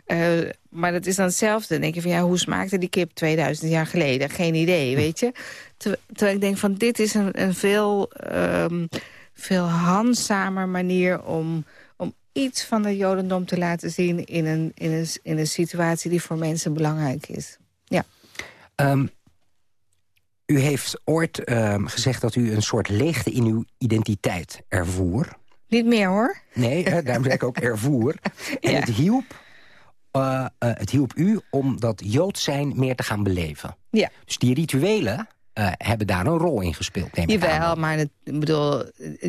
Uh, maar dat is dan hetzelfde. Dan denk je van ja, hoe smaakte die kip 2000 jaar geleden? Geen idee, weet je. Terwijl ik denk van dit is een, een veel, um, veel handzamer manier om iets van de jodendom te laten zien... in een, in een, in een situatie die voor mensen belangrijk is. Ja. Um, u heeft ooit um, gezegd dat u een soort leegte in uw identiteit ervoer. Niet meer, hoor. Nee, hè, daarom zeg ik ook ervoer. En ja. het, hielp, uh, uh, het hielp u om dat Jood zijn meer te gaan beleven. Ja. Dus die rituelen uh, hebben daar een rol in gespeeld. Neem Jawel, maar het, ik bedoel,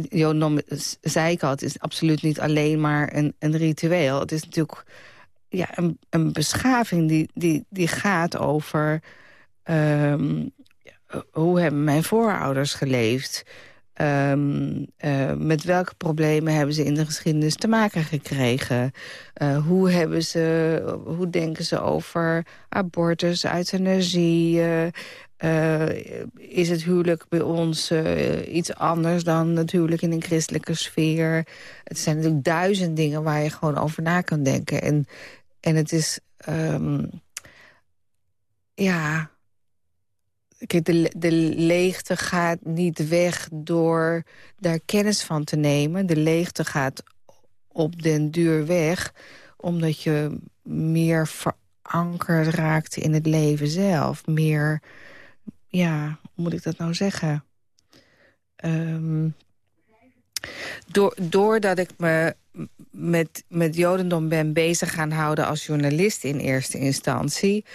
Jodendom, zei ik al, het is absoluut niet alleen maar een, een ritueel. Het is natuurlijk ja, een, een beschaving die, die, die gaat over... Um, hoe hebben mijn voorouders geleefd? Um, uh, met welke problemen hebben ze in de geschiedenis te maken gekregen? Uh, hoe, hebben ze, hoe denken ze over abortus, euthanasie? Uh, is het huwelijk bij ons iets anders dan het huwelijk in een christelijke sfeer? Het zijn natuurlijk duizend dingen waar je gewoon over na kan denken. En, en het is... Um, ja, Kijk, de, de leegte gaat niet weg door daar kennis van te nemen. De leegte gaat op den duur weg... omdat je meer verankerd raakt in het leven zelf. Meer, ja, hoe moet ik dat nou zeggen? Um, door, doordat ik me met, met Jodendom ben bezig gaan houden als journalist in eerste instantie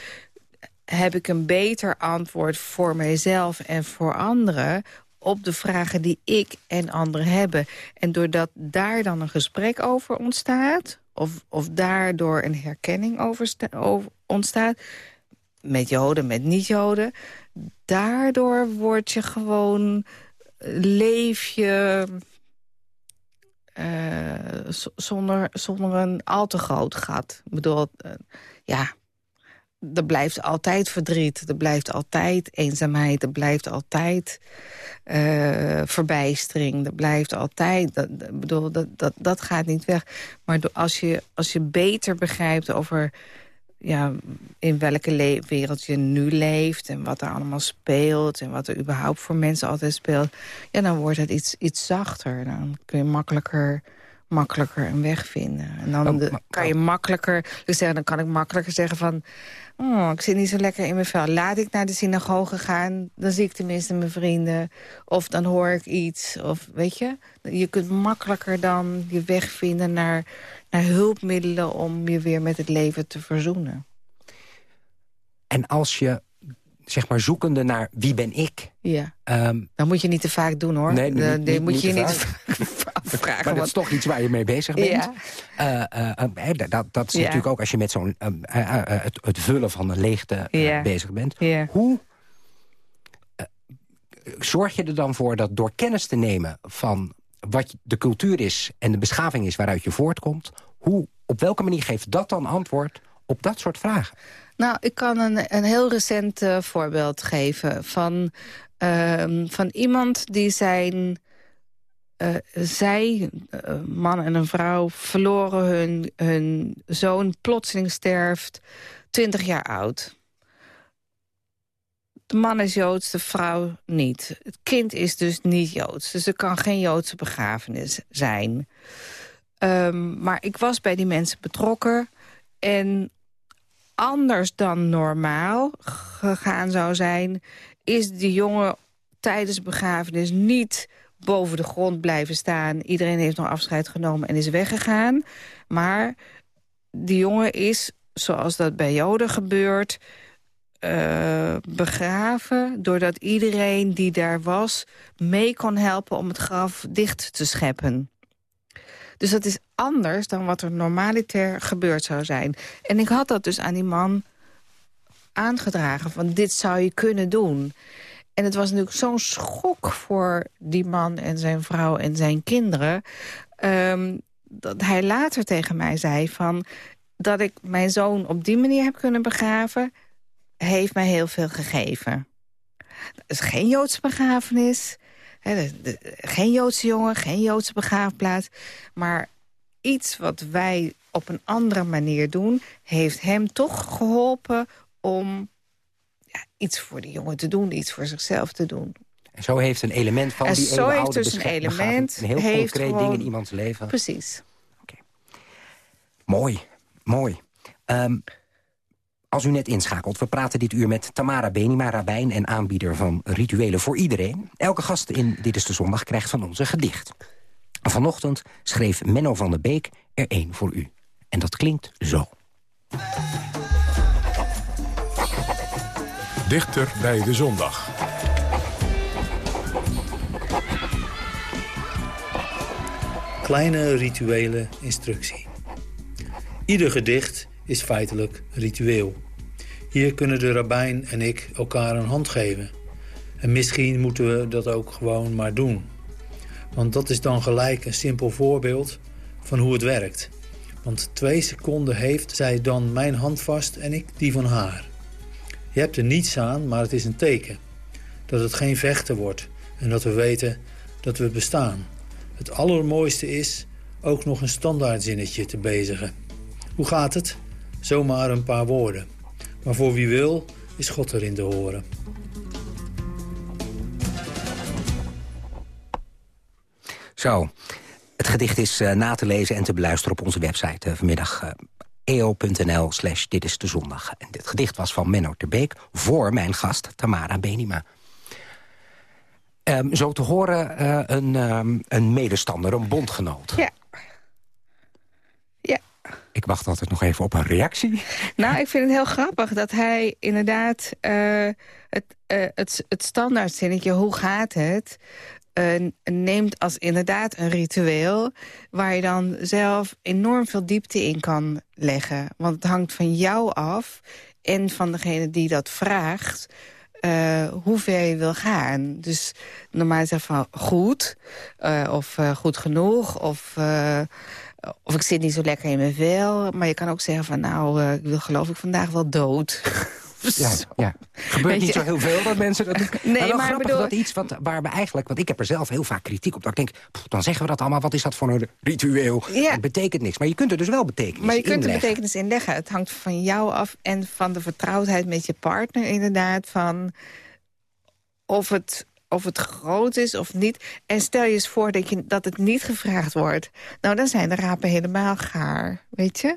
heb ik een beter antwoord voor mijzelf en voor anderen op de vragen die ik en anderen hebben. En doordat daar dan een gesprek over ontstaat... of, of daardoor een herkenning over, ontstaat... met joden, met niet-joden... daardoor word je gewoon... leef je... Uh, zonder, zonder een al te groot gat. Ik bedoel, uh, ja, er blijft altijd verdriet, er blijft altijd eenzaamheid... er blijft altijd uh, verbijstering, er blijft altijd... Dat, bedoel, dat, dat, dat gaat niet weg. Maar als je, als je beter begrijpt over ja, in welke wereld je nu leeft... en wat er allemaal speelt en wat er überhaupt voor mensen altijd speelt... Ja, dan wordt het iets, iets zachter. Dan kun je makkelijker makkelijker een weg vinden. En dan oh, kan je makkelijker, dus zeggen, dan kan ik makkelijker zeggen van... Oh, ik zit niet zo lekker in mijn vel. Laat ik naar de synagoge gaan, dan zie ik tenminste mijn vrienden. Of dan hoor ik iets, of weet je. Je kunt makkelijker dan je weg vinden naar, naar hulpmiddelen... om je weer met het leven te verzoenen. En als je zeg maar zoekende naar wie ben ik. Ja. Um, dan moet je niet te vaak doen hoor. Nee, niet, niet, moet je niet te vaak vragen. Maar dat is toch iets waar je mee bezig bent. Ja. Uh, uh, dat, dat is natuurlijk ook als je met zo'n het, het, vullen van een leegte ja. bezig bent. Hoe zorg je er dan voor dat door kennis te nemen van wat de cultuur is en de beschaving is waaruit je voortkomt, hoe, op welke manier geeft dat dan antwoord op dat soort vragen? Nou, ik kan een, een heel recent voorbeeld geven van, uh, van iemand die zijn... Uh, zij, uh, man en een vrouw, verloren hun, hun zoon plotseling sterft, 20 jaar oud. De man is Joods, de vrouw niet. Het kind is dus niet Joods, dus er kan geen Joodse begrafenis zijn. Um, maar ik was bij die mensen betrokken en anders dan normaal gegaan zou zijn... is die jongen tijdens begrafenis niet boven de grond blijven staan. Iedereen heeft nog afscheid genomen en is weggegaan. Maar die jongen is, zoals dat bij Joden gebeurt... Uh, begraven doordat iedereen die daar was... mee kon helpen om het graf dicht te scheppen. Dus dat is anders dan wat er normaliter gebeurd zou zijn. En ik had dat dus aan die man aangedragen. Van dit zou je kunnen doen. En het was natuurlijk zo'n schok voor die man en zijn vrouw en zijn kinderen... Um, dat hij later tegen mij zei van... dat ik mijn zoon op die manier heb kunnen begraven... heeft mij heel veel gegeven. Het is geen Joodse begrafenis geen Joodse jongen, geen Joodse begraafplaats. Maar iets wat wij op een andere manier doen... heeft hem toch geholpen om iets voor de jongen te doen, iets voor zichzelf te doen. En zo heeft een element van en die zo heeft dus een element, een heel heeft concreet ding in iemands leven. Precies. Okay. Mooi, mooi. Um, als u net inschakelt, we praten dit uur met Tamara Benima, rabbijn en aanbieder van rituelen voor iedereen. Elke gast in Dit is de Zondag krijgt van ons een gedicht. Vanochtend schreef Menno van der Beek er één voor u. En dat klinkt zo. Dichter bij de zondag. Kleine rituele instructie. Ieder gedicht is feitelijk ritueel. Hier kunnen de rabbijn en ik elkaar een hand geven. En misschien moeten we dat ook gewoon maar doen. Want dat is dan gelijk een simpel voorbeeld van hoe het werkt. Want twee seconden heeft zij dan mijn hand vast en ik die van haar. Je hebt er niets aan, maar het is een teken. Dat het geen vechten wordt en dat we weten dat we bestaan. Het allermooiste is ook nog een standaardzinnetje te bezigen. Hoe gaat het? Zomaar een paar woorden. Maar voor wie wil, is God erin te horen. Zo, het gedicht is uh, na te lezen en te beluisteren op onze website uh, vanmiddag. Uh, eo.nl slash dit is de zondag. En dit gedicht was van Menno Terbeek voor mijn gast Tamara Benima. Um, zo te horen een, um, een medestander, een bondgenoot. Ja. Ja. Ik wacht altijd nog even op een reactie. Nou, ik vind het heel grappig dat hij inderdaad uh, het, uh, het, het standaardzinnetje... hoe gaat het, neemt als inderdaad een ritueel... waar je dan zelf enorm veel diepte in kan leggen. Want het hangt van jou af en van degene die dat vraagt... Uh, hoe ver je wil gaan. Dus normaal zeggen van goed, uh, of uh, goed genoeg, of, of ik zit niet zo lekker in mijn vel. Maar je kan ook zeggen van nou, ik wil geloof ik vandaag wel dood. Ja, ja. gebeurt niet zo heel veel dat mensen dat doen. Nee, maar, maar bedoel... dat iets wat, waar we eigenlijk... Want ik heb er zelf heel vaak kritiek op. Dat ik denk, pff, dan zeggen we dat allemaal. Wat is dat voor een ritueel? Ja. Het betekent niks. Maar je kunt er dus wel betekenis Maar je kunt inleggen. er betekenis in leggen. Het hangt van jou af en van de vertrouwdheid met je partner inderdaad. Van of het of het groot is of niet. En stel je eens voor dat, je, dat het niet gevraagd wordt. Nou, dan zijn de rapen helemaal gaar, weet je?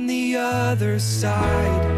On the other side.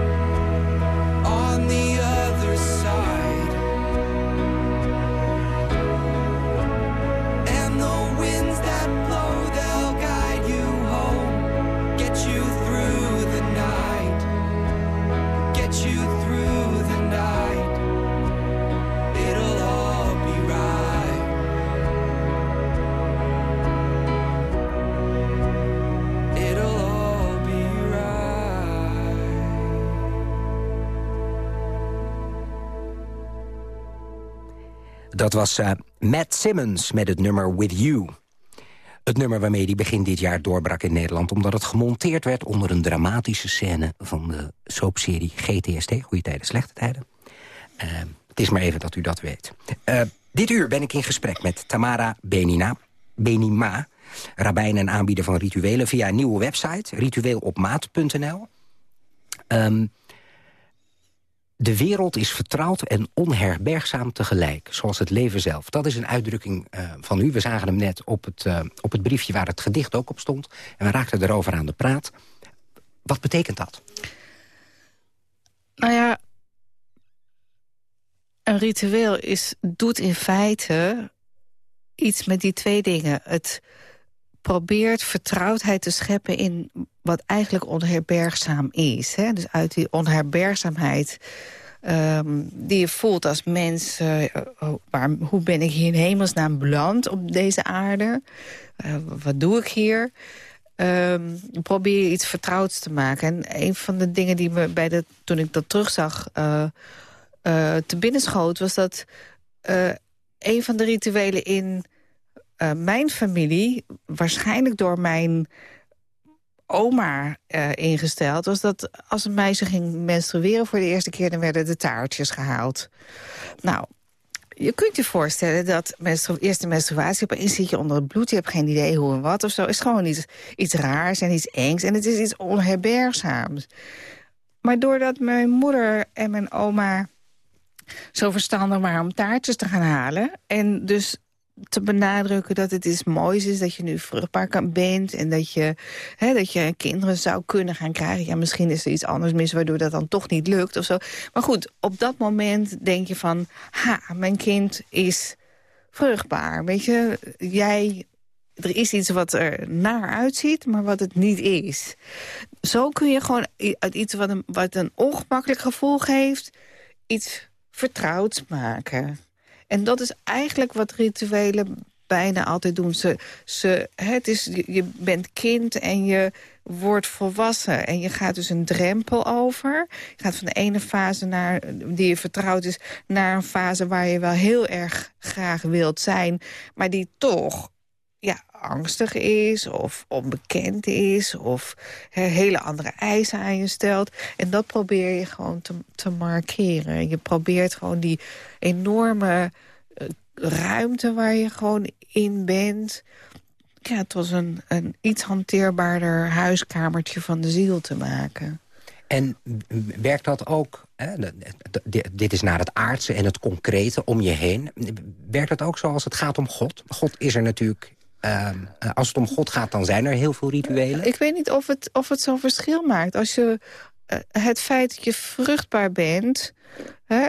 Dat was uh, Matt Simmons met het nummer With You. Het nummer waarmee hij begin dit jaar doorbrak in Nederland... omdat het gemonteerd werd onder een dramatische scène... van de soapserie GTST, Goede Tijden, Slechte Tijden. Uh, het is maar even dat u dat weet. Uh, dit uur ben ik in gesprek met Tamara Benina, Benima... rabbijn en aanbieder van rituelen via een nieuwe website... ritueelopmaat.nl. Um, de wereld is vertrouwd en onherbergzaam tegelijk, zoals het leven zelf. Dat is een uitdrukking uh, van u. We zagen hem net op het, uh, op het briefje waar het gedicht ook op stond. En we raakten erover aan de praat. Wat betekent dat? Nou ja, een ritueel is, doet in feite iets met die twee dingen. Het probeert vertrouwdheid te scheppen in wat eigenlijk onherbergzaam is. Hè? Dus uit die onherbergzaamheid um, die je voelt als mens... Uh, waar, hoe ben ik hier in hemelsnaam beland op deze aarde? Uh, wat doe ik hier? Um, probeer je iets vertrouwds te maken. En een van de dingen die me bij de, toen ik dat terugzag uh, te binnenschoot... was dat een van de rituelen in mijn familie... waarschijnlijk door mijn oma uh, ingesteld... was dat als een meisje ging menstrueren voor de eerste keer... dan werden de taartjes gehaald. Nou, je kunt je voorstellen dat menstru eerste menstruatie... opeens zit je onder het bloed, je hebt geen idee hoe en wat of zo. is gewoon iets, iets raars en iets engs en het is iets onherbergzaams. Maar doordat mijn moeder en mijn oma zo verstandig waren om taartjes te gaan halen... en dus te benadrukken dat het iets moois is... dat je nu vruchtbaar kan bent en dat je, hè, dat je kinderen zou kunnen gaan krijgen. Ja, misschien is er iets anders mis waardoor dat dan toch niet lukt of zo. Maar goed, op dat moment denk je van... ha, mijn kind is vruchtbaar. Weet je, jij... Er is iets wat er naar uitziet, maar wat het niet is. Zo kun je gewoon uit iets wat een, wat een ongemakkelijk gevoel geeft... iets vertrouwds maken. En dat is eigenlijk wat rituelen bijna altijd doen. Ze, ze, het is, je bent kind en je wordt volwassen. En je gaat dus een drempel over. Je gaat van de ene fase naar, die je vertrouwd is... naar een fase waar je wel heel erg graag wilt zijn... maar die toch ja, angstig is of onbekend is... of hele andere eisen aan je stelt. En dat probeer je gewoon te, te markeren. Je probeert gewoon die enorme eh, ruimte waar je gewoon in bent... Ja, het was een, een iets hanteerbaarder huiskamertje van de ziel te maken. En werkt dat ook, hè, dit is naar het aardse en het concrete om je heen... werkt dat ook zoals het gaat om God? God is er natuurlijk Ehm, eh, als het om God gaat, dan zijn er heel veel rituelen. Ik weet niet of het, of het zo'n verschil maakt. Als je uh, het feit dat je vruchtbaar bent... Hè,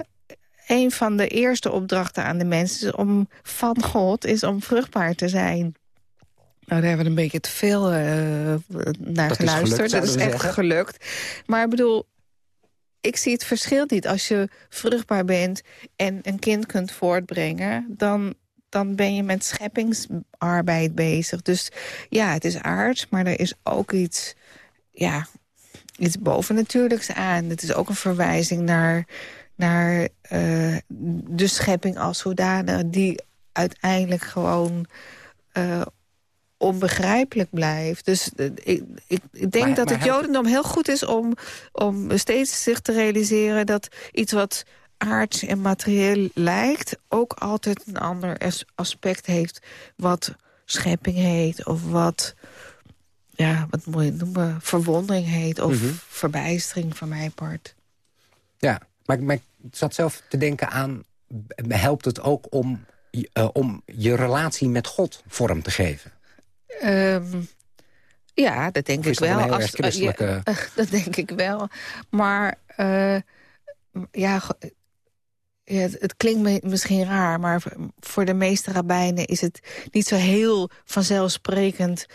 een van de eerste opdrachten aan de mensen om, van God is om vruchtbaar te zijn. Nou, daar hebben we een beetje te veel uh, naar dat geluisterd. dat is echt gelukt. Maar ik bedoel, ik zie het verschil niet. Als je vruchtbaar bent en een kind kunt voortbrengen... dan dan ben je met scheppingsarbeid bezig. Dus ja, het is aards, maar er is ook iets, ja, iets bovennatuurlijks aan. Het is ook een verwijzing naar, naar uh, de schepping als zodanig... die uiteindelijk gewoon uh, onbegrijpelijk blijft. Dus uh, ik, ik, ik, denk maar, dat maar het Jodendom heel goed is om, om steeds zich te realiseren... dat iets wat aards en materieel lijkt... ook altijd een ander aspect heeft wat schepping heet... of wat, ja, wat moet je noemen, verwondering heet... of mhm. verbijstering van mijn part. Ja, maar, maar ik zat zelf te denken aan... helpt het ook om, uh, om je relatie met God vorm te geven? Um, ja, dat denk ik wel. Als, uh, ja, uh, dat denk ik wel. Maar uh, ja, ja, het, klinkt misschien raar, maar voor de meeste rabbijnen is het niet zo heel vanzelfsprekend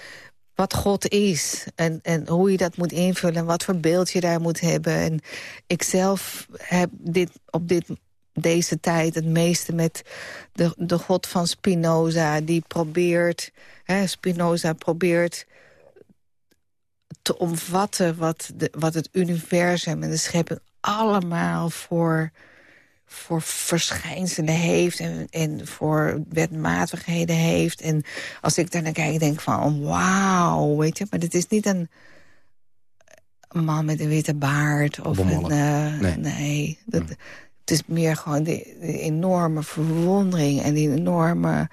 wat God is en, en hoe je dat moet invullen en wat voor beeld je daar moet hebben. En ik zelf heb dit, op dit, deze tijd het meeste met de, de God van Spinoza, die probeert, hè, Spinoza probeert te omvatten wat, de, wat het universum en de schepping allemaal voor voor verschijnselen heeft en, en voor wetmatigheden heeft. En als ik daar naar kijk, denk ik van wauw, weet je. Maar dit is niet een, een man met een witte baard. Of een, uh, nee. nee dat. Het is meer gewoon die, enorme verwondering en die enorme...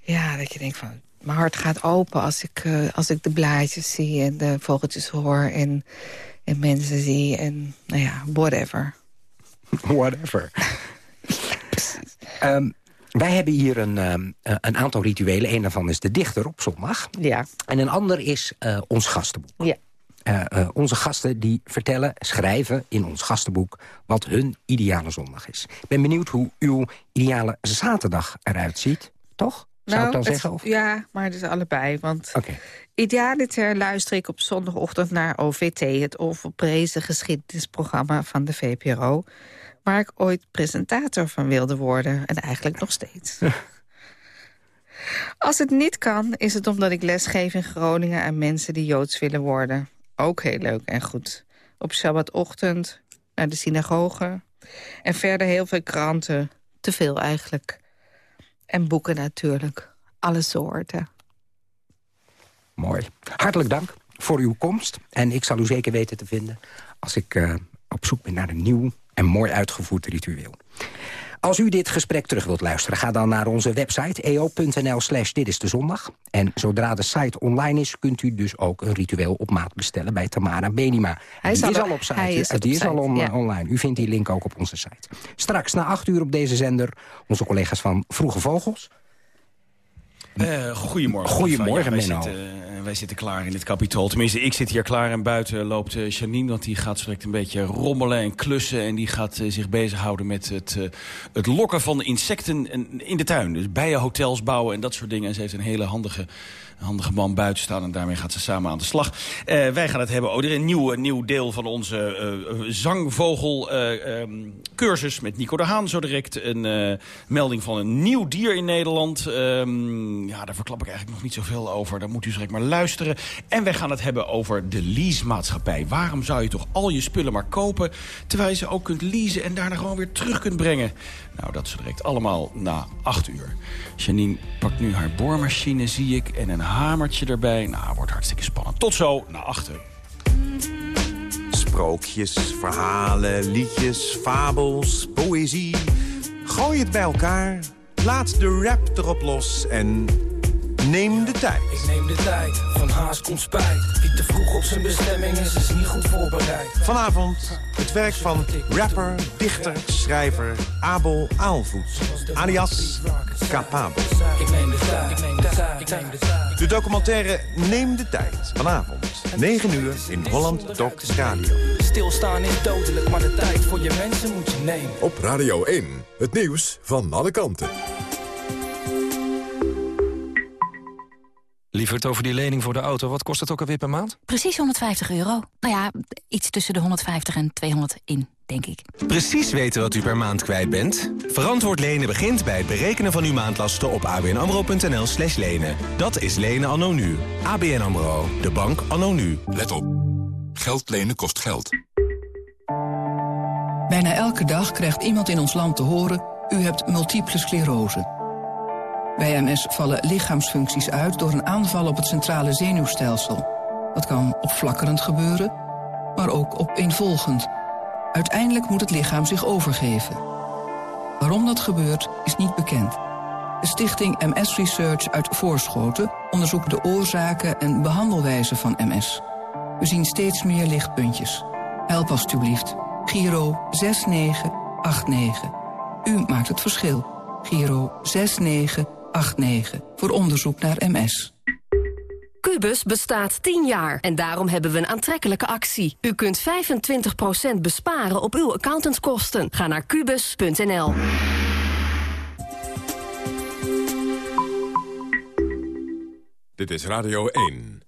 Ja, dat je denkt van, mijn hart gaat open als ik, uh, als ik de blaadjes zie en de vogeltjes hoor en, en mensen zie en nou ja, whatever. Whatever. um, wij hebben hier een, um, een aantal rituelen. Een daarvan is de dichter op zondag. Ja. En een ander is uh, ons gastenboek. Ja. Uh, uh, onze gasten die vertellen, schrijven in ons gastenboek... wat hun ideale zondag is. Ik ben benieuwd hoe uw ideale zaterdag eruit ziet. Toch? Zou nou, ik dan zeggen? Of? Ja, maar het is allebei. Want okay. idealiter luister ik op zondagochtend naar OVT... het onverprezen geschiedenisprogramma van de VPRO... waar ik ooit presentator van wilde worden. En eigenlijk nog steeds. Als het niet kan, is het omdat ik lesgeef in Groningen... aan mensen die Joods willen worden. Ook heel leuk en goed. Op Shabbatochtend naar de synagoge. En verder heel veel kranten. Te veel eigenlijk. En boeken natuurlijk. Alle soorten. Mooi. Hartelijk dank voor uw komst. En ik zal u zeker weten te vinden... als ik uh, op zoek ben naar een nieuw en mooi uitgevoerd ritueel. Als u dit gesprek terug wilt luisteren, ga dan naar onze website eo.nl slash dit is de zondag. En zodra de site online is, kunt u dus ook een ritueel op maat bestellen bij Tamara Benima. Hij die is, al, op site. Hij is, die is al on, ja. online. U vindt die link ook op onze site. Straks na acht uur op deze zender onze collega's van Vroege Vogels. Uh, goedemorgen. Goedemorgen, ja, wij, Menno. zitten, uh, wij zitten klaar in het kapitool. Tenminste, ik zit hier klaar en buiten loopt uh, Janine... want die gaat direct een beetje rommelen en klussen... en die gaat zich bezighouden met het, het lokken van insecten in de tuin. Dus bijenhotels bouwen en dat soort dingen. En ze heeft een hele handige handige man buiten staan. En daarmee gaat ze samen aan de slag. Uh, wij gaan het hebben over een nieuw, nieuw deel van onze uh, zangvogel uh, um, cursus met Nico de Haan zo direct. Een melding van een nieuw dier in Nederland. Um, ja, daar verklap ik eigenlijk nog niet zoveel over. Daar moet u direct maar luisteren. En wij gaan het hebben over de leasemaatschappij. Waarom zou je toch al je spullen maar kopen... terwijl je ze ook kunt leasen en daarna gewoon weer terug kunt brengen? Nou, dat is direct allemaal na acht uur. Janine pakt nu haar boormachine, zie ik, en een hamertje erbij. Nou, wordt hartstikke spannend. Tot zo, na achter. Sprookjes, verhalen, liedjes, fabels, poëzie. Gooi het bij elkaar, laat de rap erop los en neem de tijd. Ik neem de tijd, van haast komt spijt. Wie te vroeg op zijn bestemming is, is niet goed voorbereid. Vanavond het werk van rapper, dichter, schrijver Abel Aalvoet, alias Capabel. Ik neem de tijd, ik neem de tijd, ik neem de tijd. De documentaire Neem de Tijd, vanavond, 9 uur in Holland Doc Radio. Stilstaan is dodelijk, maar de tijd voor je mensen moet je nemen. Op Radio 1, het nieuws van alle kanten. Lieverd, over die lening voor de auto, wat kost het ook alweer per maand? Precies 150 euro. Nou ja, iets tussen de 150 en 200 in, denk ik. Precies weten wat u per maand kwijt bent? Verantwoord lenen begint bij het berekenen van uw maandlasten op abnamro.nl slash lenen. Dat is lenen anno nu. ABN AMRO, de bank anno nu. Let op. Geld lenen kost geld. Bijna elke dag krijgt iemand in ons land te horen... u hebt multiple sclerose. Bij MS vallen lichaamsfuncties uit door een aanval op het centrale zenuwstelsel. Dat kan opflakkerend gebeuren, maar ook opeenvolgend. Uiteindelijk moet het lichaam zich overgeven. Waarom dat gebeurt, is niet bekend. De stichting MS Research uit Voorschoten onderzoekt de oorzaken en behandelwijze van MS. We zien steeds meer lichtpuntjes. Help alstublieft. Giro 6989. U maakt het verschil. Giro 6989. 89 voor onderzoek naar MS. Cubus bestaat 10 jaar en daarom hebben we een aantrekkelijke actie. U kunt 25% besparen op uw accountantskosten. Ga naar kubus.nl. Dit is Radio 1.